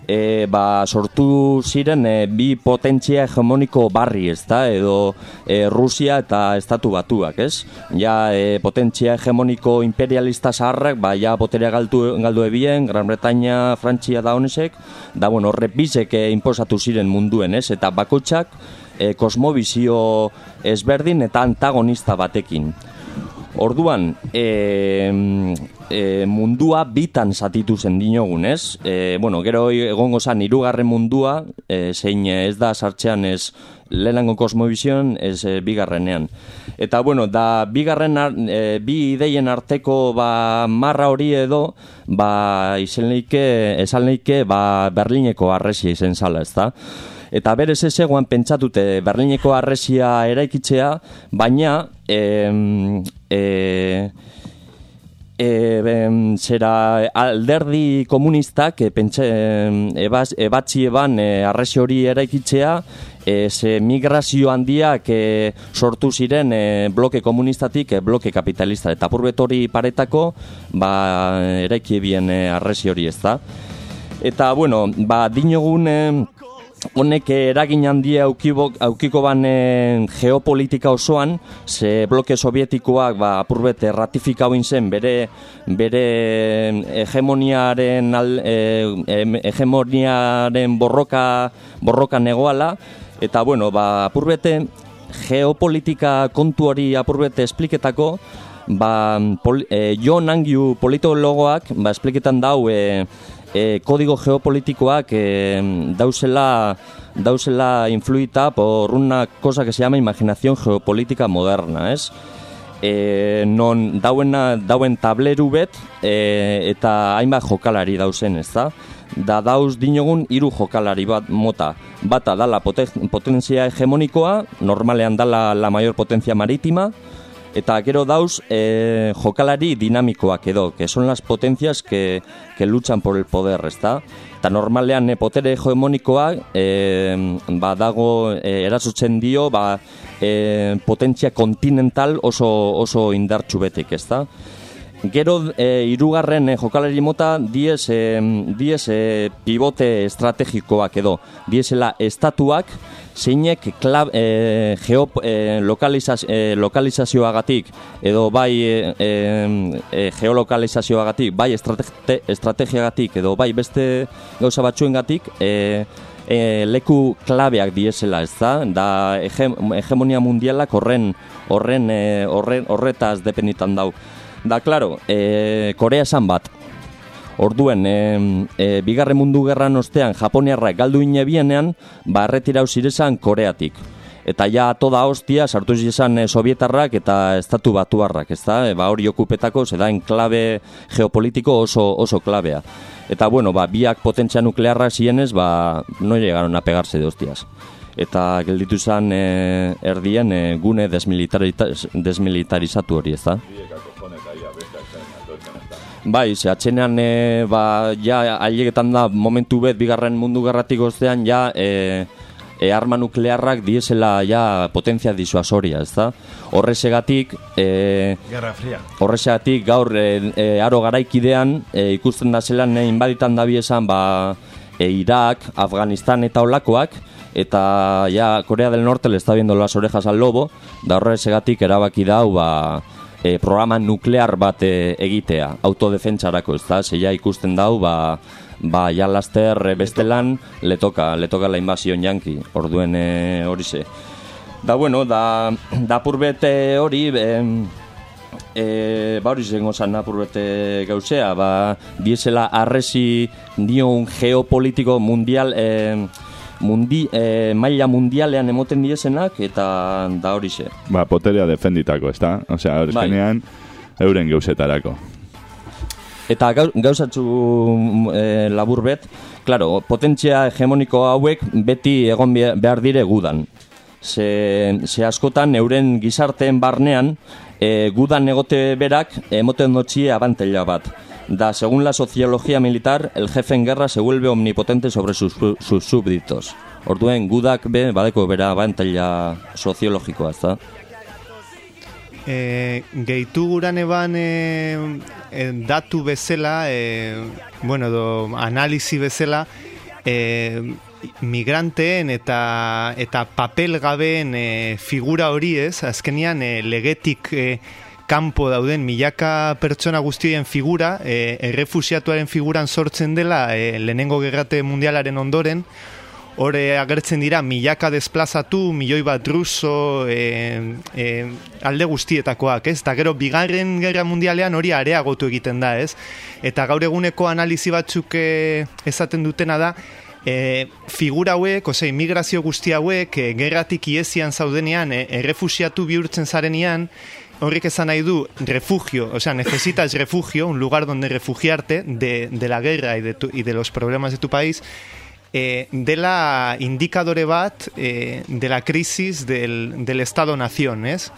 e, ba, sortu ziren e, bi potentzia hegemoniko barri, ezta? Edo e, Rusia eta Estatu Batuak, ez? Ja, e, potentzia hegemoniko imperialista zaharrak, ba, ja, boterea galdu, galdu ebien, Gran Bretaña, Frantzia da honesek, da, bueno, horre bizek e, inposatu ziren munduen, ez? Eta bakotxak, e, kosmobizio ezberdin eta antagonista batekin. Orduan, e, e, mundua bitan zatitu zen dinogun, ez? E, bueno, gero egongo zan irugarren mundua, e, zein ez da sartzean ez lehenango kosmobizion, ez e, bigarrenean. Eta, bueno, da bigarren, ar- e, bi ideien arteko ba, marra hori edo, ba, esan leike, ba, Berlineko arresia izen zala, ez da? Eta berez ez egoan pentsatute Berlineko arresia eraikitzea, baina em, e, e, em, zera alderdi komunistak e, pentsa, ebaz, ebatzi eban e, arresi hori eraikitzea, e, ze migrazio handiak e, sortu ziren e, bloke komunistatik e, bloke kapitalista. Eta purbet hori paretako, ba, eraiki bien e, arresi hori ez da. Eta, bueno, ba, dinogun... E, honek eragin handia aukibo, aukiko ban eh, geopolitika osoan, ze bloke sovietikoak ba, apurbet ratifika zen bere, bere hegemoniaren, al, em- hegemoniaren borroka, borroka negoala, eta bueno, ba, apurbete geopolitika kontu hori apurbete espliketako, ba, pol, eh, John Angiu politologoak ba, espliketan dau e, e, kodigo geopolitikoak e, dauzela, dauzela influita por una cosa que se llama imaginación geopolítica moderna, ez? E, non dauena, dauen tableru bet e, eta hainbat jokalari dauzen, ez da? Da dauz dinogun hiru jokalari bat mota. Bata dala pote, potentzia hegemonikoa, normalean dala la mayor potencia marítima, Eta gero dauz eh, jokalari dinamikoak edo, que son las potencias que, que luchan por el poder, ezta? Eta normalean eh, potere hegemonikoa eh, ba, dago eh, erasotzen dio ba, eh, potentzia kontinental oso, oso indartxu betik, ezta? Gero e, irugarren e, jokalari mota diez, e, diez e, pivote estrategikoak edo diesela estatuak zeinek klab, e, geo, e, lokalizaz, e, lokalizazioagatik edo bai e, e, geolokalizazioagatik bai estrate, estrategiagatik edo bai beste gauza batzuengatik e, e, leku klabeak diesela, ez da? Da hege, hegemonia mundialak horren horren horren horretaz dependitan dau. Da, claro, e, Korea esan bat. Orduen, e, e, bigarren mundu gerran ostean Japoniarrak galdu inebienean, ba, erretirau zirezan Koreatik. Eta ja toda hostia sartu zizan e, sovietarrak eta estatu batuarrak, ez da? E, ba, hori okupetako, zedain klabe geopolitiko oso, oso klabea. Eta, bueno, ba, biak potentzia nuklearrak zienez, ba, no llegaron a pegarse de hostias. Eta gelditu zen e, erdien e, gune desmilitariz, desmilitarizatu hori, ez da? Bai, ze atxenean e, ba, ja ailegetan da momentu bet bigarren mundu gerratik ostean ja e, e, arma nuklearrak diesela ja potentzia disuasoria, ez da? Horrezegatik e, Guerra Fria. horrezegatik gaur e, e, aro garaikidean e, ikusten da zelan e, inbaditan da esan ba, e, Irak, Afganistan eta olakoak eta ja Korea del Norte le está viendo las orejas al lobo da horrezegatik erabaki dau ba, e, programa nuklear bat e, egitea, autodefentsarako, ez da, zeia ikusten dau, ba, ba, ja laster e, bestelan, le toka, le toka la invasion yanki, orduen e, hori ze. Da, bueno, da, da purbete hori, e, e, ba hori zengo zan apurbete gauzea, ba, diesela arresi dion geopolitiko mundial, e, mundi, e, maila mundialean emoten diesenak, eta da hori ze. Ba, poteria defenditako, ez da? Osea, Bai. euren gauzetarako. Eta gau, gauzatzu e, labur bet, claro, potentzia hegemoniko hauek beti egon be- behar dire gudan. Ze, ze askotan euren gizarteen barnean e, gudan egote berak emoten dotxie abantela bat. Da, según la sociología militar, el jefe en guerra se vuelve omnipotente sobre sus, sus súbditos. Orduen, gudak be, badeko bera abantela soziologikoa, ez da? E, gehitu guran eban e, e, datu bezala, e, bueno, do, analizi bezala, e, migranteen eta eta papel gabeen e, figura hori ez, azkenian e, legetik e, kanpo dauden milaka pertsona guztien figura, e, errefusiatuaren figuran sortzen dela e, lehenengo gerrate mundialaren ondoren, Hore agertzen dira milaka desplazatu, milioi bat ruso, e, e, alde guztietakoak, ez? Eta gero, bigarren gerra mundialean hori areagotu egiten da, ez? Eta gaur eguneko analizi batzuk e, esaten dutena da, e, figura hauek, ose, migrazio guzti hauek, e, gerratik iezian zaudenean, e, errefusiatu bihurtzen zarenean, horrek esan nahi refugio, o sea, necesitas refugio, un lugar donde refugiarte de, la guerra y de, los problemas de tu país, eh, dela indikadore bat eh, de la crisis del, del Estado-Nación, ¿es?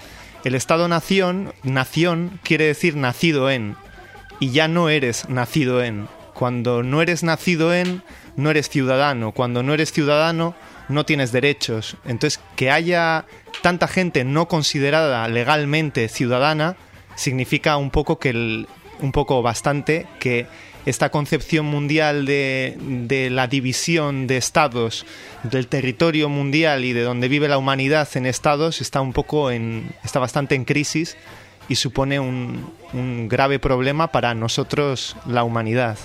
El Estado-Nación, nación quiere decir nacido en, y ya no eres nacido en. Cuando no eres nacido en, no eres ciudadano. Cuando no eres ciudadano, no tienes derechos. Entonces, que haya tanta gente no considerada legalmente ciudadana, significa un poco que el, un poco bastante que esta concepción mundial de, de, la división de estados del territorio mundial y de donde vive la humanidad en estados está un poco en está bastante en crisis y supone un, un grave problema para nosotros la humanidad.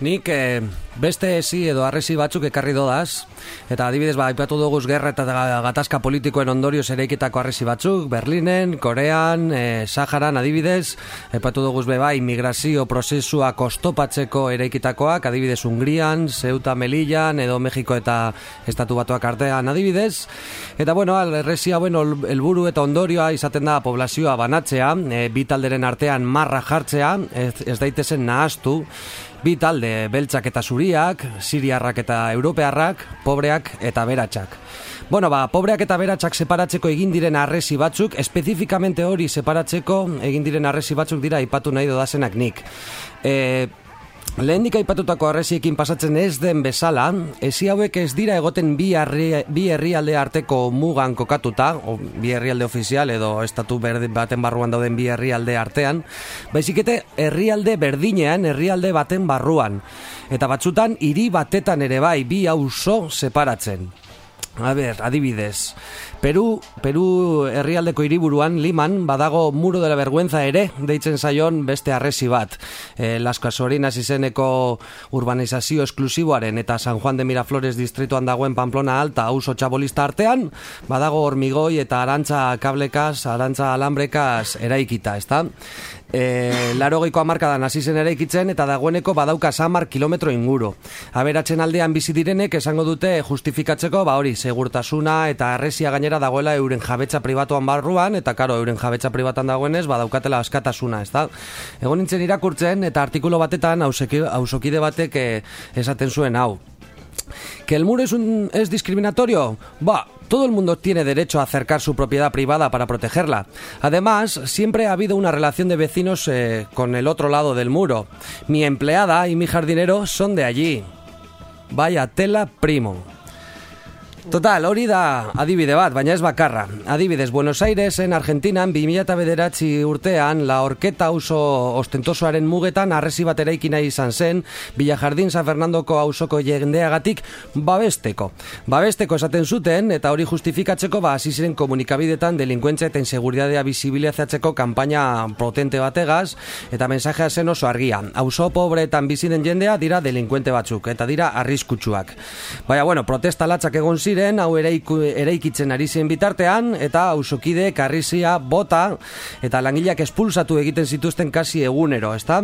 Nik eh, beste ezi edo arresi batzuk ekarri dodaz, eta adibidez, ba, aipatu duguz gerra eta gatazka politikoen ondorioz ereikitako arresi batzuk, Berlinen, Korean, e, Saharan adibidez, aipatu duguz beba, immigrazio prozesua kostopatzeko ereikitakoak, adibidez, Hungrian, Ceuta, Melillan, edo Mexiko eta Estatu Batuak artean adibidez, eta bueno, arresi hauen helburu eta ondorioa izaten da poblazioa banatzea, e, bi talderen artean marra jartzea, ez, ez daitezen nahaztu, bi talde beltzak eta zuriak, siriarrak eta europearrak, pobreak eta beratxak. Bueno, ba, pobreak eta beratxak separatzeko egin diren arresi batzuk, espezifikamente hori separatzeko egin diren arresi batzuk dira ipatu nahi dodazenak nik. E, Lehendik aipatutako arresiekin pasatzen ez den bezala, ezi hauek ez dira egoten bi, arri, bi herrialde arteko mugan kokatuta, o bi herrialde ofizial edo estatu berdin baten barruan dauden bi herrialde artean, baizik eta herrialde berdinean, herrialde baten barruan. Eta batzutan, hiri batetan ere bai, bi auzo separatzen. A ber, adibidez, Peru, Peru herrialdeko hiriburuan Liman badago muro de la vergüenza ere deitzen zaion beste arresi bat. E, Las Casorinas izeneko urbanizazio esklusiboaren eta San Juan de Miraflores distrituan dagoen Pamplona Alta auzo txabolista artean, badago hormigoi eta arantza kablekas, arantza alambrekas eraikita, ezta? E, laro geiko amarkadan hasi zen eraikitzen eta dagoeneko badauka samar kilometro inguru. Aberatzen aldean bizi direnek esango dute justifikatzeko, ba hori, segurtasuna eta arresia gainera dagoela euren jabetza pribatuan barruan, eta karo, euren jabetza pribatan dagoenez, badaukatela askatasuna, ez da? Egon nintzen irakurtzen, eta artikulo batetan, hausokide batek eh, esaten zuen hau. ¿Que el muro es, un, es discriminatorio? Va, todo el mundo tiene derecho a acercar su propiedad privada para protegerla. Además, siempre ha habido una relación de vecinos eh, con el otro lado del muro. Mi empleada y mi jardinero son de allí. Vaya tela primo. Total, hori da adibide bat, baina ez bakarra. Adibidez, Buenos Aires en Argentina, en 2009 urtean, la orketa uso ostentosoaren mugetan, arresi bat eraiki nahi izan zen, Villa Jardín San Fernandoko ausoko jendeagatik babesteko. Babesteko esaten zuten, eta hori justifikatzeko, ba, hasi ziren komunikabidetan delinkuentzia eta inseguridadea bizibilizatzeko kanpaina potente bategaz, eta mensajea zen oso argia. Auzo pobretan biziden jendea dira delinkuente batzuk, eta dira arriskutsuak. Baina, bueno, protesta latzak egon ziren, hau eraiku, eraikitzen ari zen bitartean, eta ausokide karrizia bota, eta langileak espulsatu egiten zituzten kasi egunero, ezta?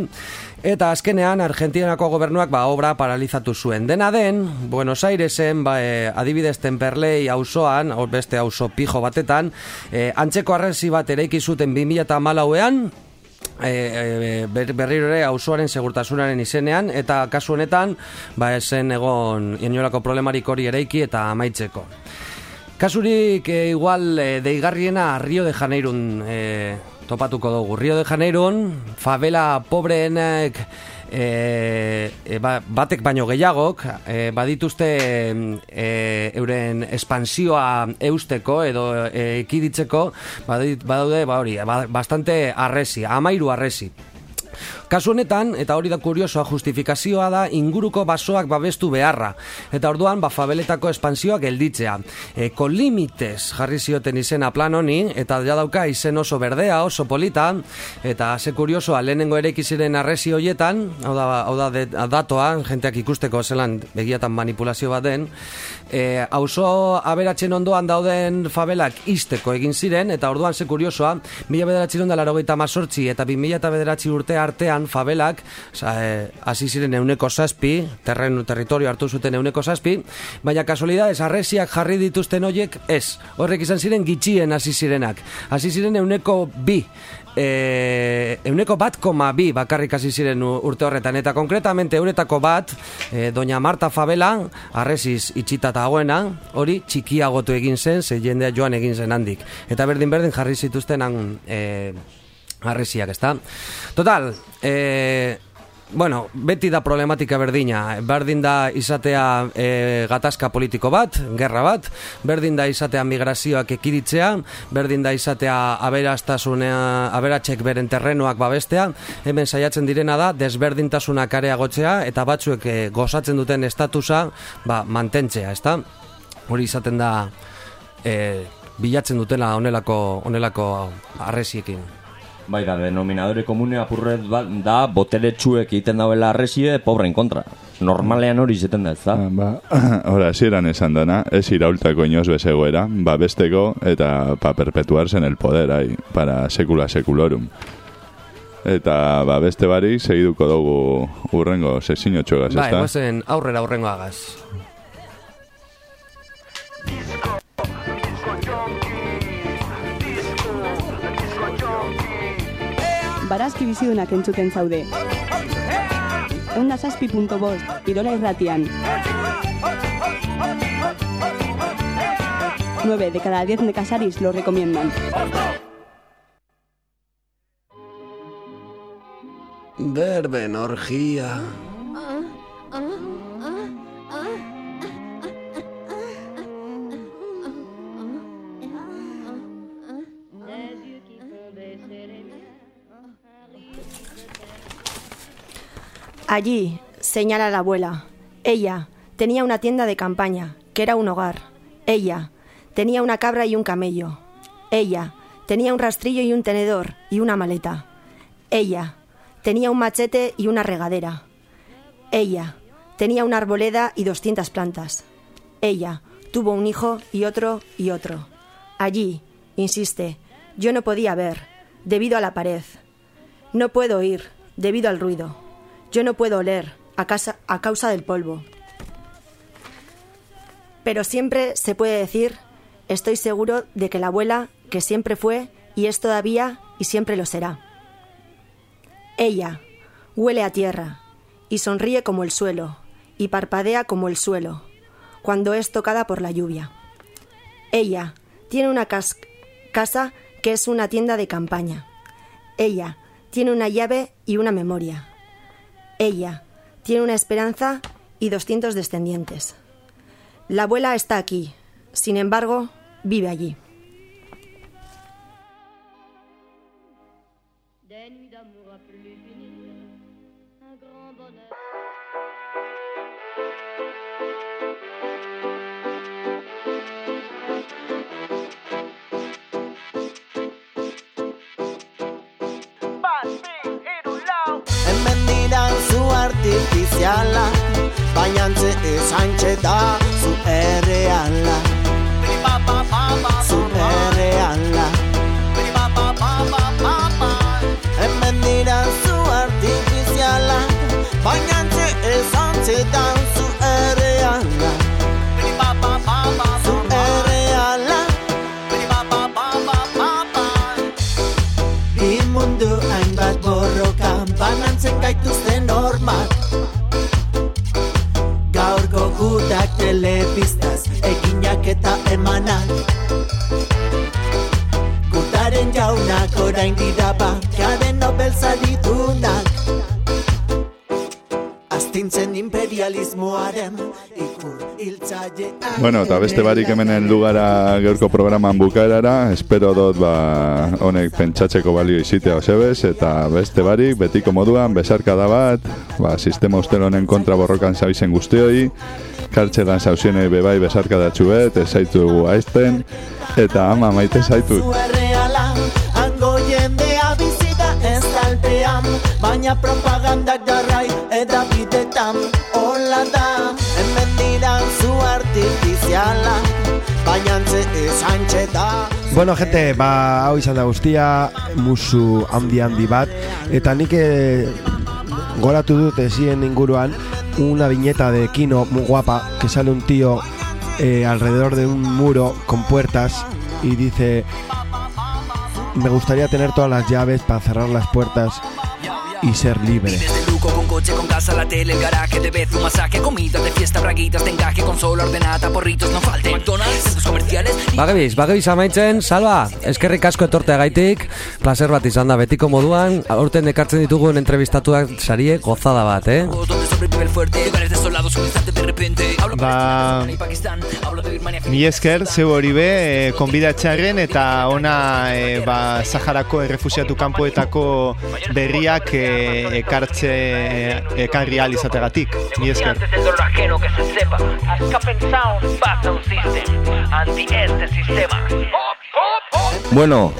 Eta azkenean, Argentinako gobernuak ba, obra paralizatu zuen. Dena den, Buenos Airesen, ba, e, adibidez Temperlei auzoan, o beste auzo pijo batetan, e, antzeko arrezi bat eraiki zuten 2008an, e, e, berriro ere auzoaren segurtasunaren izenean eta kasu honetan ba esen egon inolako problemarik hori ereiki eta amaitzeko. Kasurik e, igual e, deigarriena Rio de Janeirun e, topatuko dugu. Rio de Janeirun favela pobreenek e, e, ba, batek baino gehiagok e, badituzte e, euren espansioa eusteko edo e, ekiditzeko badaude ba hori ba, bastante arresi, amairu arresi Kasu honetan, eta hori da kuriosoa justifikazioa da inguruko basoak babestu beharra. Eta orduan, ba, fabeletako espansioa gelditzea. E, kolimites jarri zioten izena plan honi, eta ja dauka izen oso berdea, oso polita, eta ze kuriosoa, lehenengo ere ziren arresi hoietan, hau da, hau da de, datoa, jenteak ikusteko zelan begiatan manipulazio bat den, e, auzo aberatzen ondoan dauden fabelak izteko egin ziren, eta orduan ze kuriosoa, mila bederatzi eta bi mila bederatzi urte artean fabelak, e, hasi ziren euneko zazpi, terren territorio hartu zuten euneko zazpi, baina kasualidades arresiak jarri dituzten hoiek, ez, horrek izan ziren gitxien hasi zirenak, hasi ziren euneko bi, e, euneko bat koma bi bakarrik hasi ziren urte horretan. Eta konkretamente euretako bat e, doña Marta Favela arresiz itxita dagoena hori txikiagotu egin zen ze jendea joan egin zen handik. Eta berdin berdin jarri zituzten han e, arresiak ezta total e, Bueno, beti da problematika berdina. Berdin da izatea e, gatazka politiko bat, gerra bat, berdin da izatea migrazioak ekiritzea, berdin da izatea aberastasunea, aberatsek beren terrenoak babestea, hemen saiatzen direna da desberdintasunak areagotzea eta batzuek e, gozatzen duten estatusa ba, mantentzea, ezta? Hori izaten da e, bilatzen dutela onelako, onelako arresiekin. Bai, da, denominadore komune apurret bat da boteretsuek egiten dauela arresie pobren kontra. Normalean hori izaten da, ez da? Ba, Hora, ziren esan dana, ez iraultako inoz bezegoera, ba besteko eta pa perpetuarse en el poder, ai, para sekula sekulorum. Eta ba beste barik segiduko dugu urrengo sesiño txogaz, Bai, ezta? gozen aurrera aurrengo agaz. Barazki bizidunak entzuten zaude. Onda zazpi punto bost, Irola irratian. 9 de cada 10 necasaris lo recomiendan. Berben orgia. Allí, señala la abuela. Ella tenía una tienda de campaña, que era un hogar. Ella tenía una cabra y un camello. Ella tenía un rastrillo y un tenedor y una maleta. Ella tenía un machete y una regadera. Ella tenía una arboleda y 200 plantas. Ella tuvo un hijo y otro y otro. Allí, insiste, yo no podía ver, debido a la pared. No puedo oír, debido al ruido. Yo no puedo oler, a, causa del polvo. Pero siempre se puede decir, estoy seguro de que la abuela, que siempre fue y es todavía y siempre lo será. Ella huele a tierra y sonríe como el suelo y parpadea como el suelo cuando es tocada por la lluvia. Ella tiene una cas- casa que es una tienda de campaña. Ella tiene una llave y una memoria. Ella tiene una esperanza y 200 descendientes. La abuela está aquí, sin embargo, vive allí. Artifiziala Baina antze esantxe da zu erreala. Zu erreala. Hemen dira zu artifiziala Baina antze esantxe da zu erreala. Zu erreala. Bi mundu hainbat borroka Banantzen gaituzte normal orain dira Bankaren Nobel saridunak Astintzen imperialismoaren Ikur Bueno, eta beste barik hemenen lugara gaurko programan bukaerara, espero dut ba, honek pentsatzeko balio izitea osebez, eta beste barik, betiko moduan, besarka da bat, ba, sistema ustel honen kontra borrokan zabizen guztioi, kartxelan zauzienei bebai besarka datxu bet, ez zaitu aizten, eta ama maite zaitut. Propaganda Hola da, hemen dira zu artifiziala Bueno, gente, ba, hau izan da guztia, musu handi handi bat, eta nik eh, goratu dut ezien inguruan una viñeta de Kino muy guapa, que sale un tío eh, alrededor de un muro con puertas y dice, me gustaría tener todas las llaves para cerrar las puertas y ser libre. Con coche, con casa, la tele, el garaje de vez, un masaje, comida de fiesta, braguitas de encaje, consola ordenada, porritos, no falte. McDonald's, centros comerciales. Bagebiz, bagebiz amaitzen, salba, eskerrik asko etortea gaitik, placer bat izan da betiko moduan, aurten ekartzen ditugun entrevistatuak sarie gozada bat, eh? Ba. Mi esker, zeu hori be, eh, konbidatxarren eta ona eh, ba, Saharako errefusiatu kanpoetako berriak eh, ekartze ekarri ahal izategatik. Mi esker. Bueno,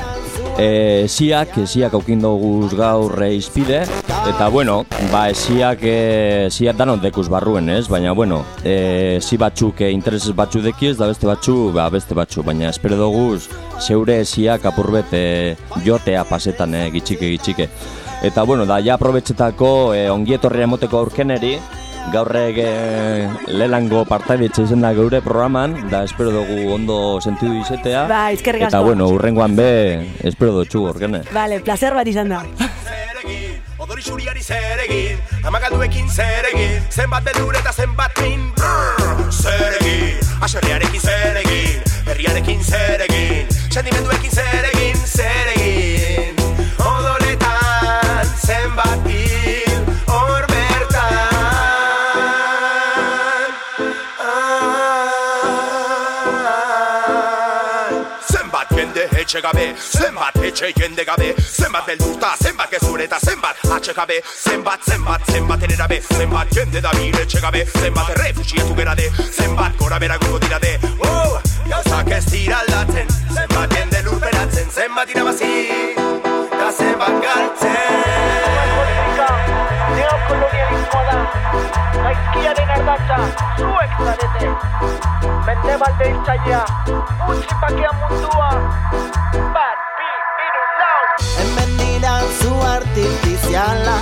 e, esiak, esiak aukin doguz gaur reizpide, eta bueno, ba esiak, e, esiak danot dekuz barruen, ez? Baina, bueno, e, esi batzuk e, intereses batzu dekiez, da beste batzu, ba, beste batzu, baina espero doguz zeure esiak apurbet e, jotea pasetan, e, gitxike, gitxike. Eta, bueno, da, ja aprobetxetako e, ongietorri emoteko aurkeneri, gaurrek e, lelango partaidetxe izan da geure programan, da espero dugu ondo sentidu izetea. Ba, eskerrik Eta bueno, urrengoan be, espero dutxu orgene. Vale, placer bat izan da. Odori xuriari zer egin, amagalduekin zer egin? Zenbat beldur eta zenbat min? Zer egin, aserriarekin zer egin? Herriarekin zer etxe jende gabe. Zenbat beldurta, zenbat gezur eta zenbat atxe gabe. Zenbat, zenbat, zenbat enerabe, zenbat jende da bire etxe gabe. Zenbat refusiatu gerade, zenbat gora beraguko dirade Oh, gauzak ez dira aldatzen, zenbat jende lurperatzen. Zenbat irabazi, eta zenbat galtzen. Neokolonialismoa da, gaizkiaren ardatza, zuek zarete. Mende balde itzailea, utzi bakea mundua. Bat. Hemen dira zu artifiziala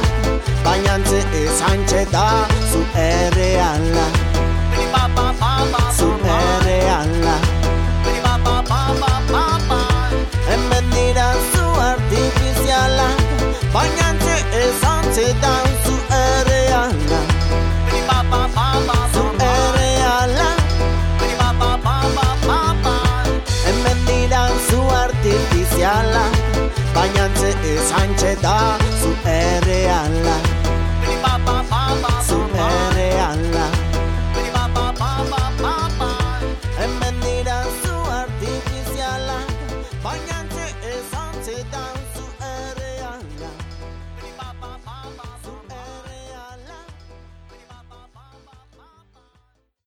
Baina antze esantxe da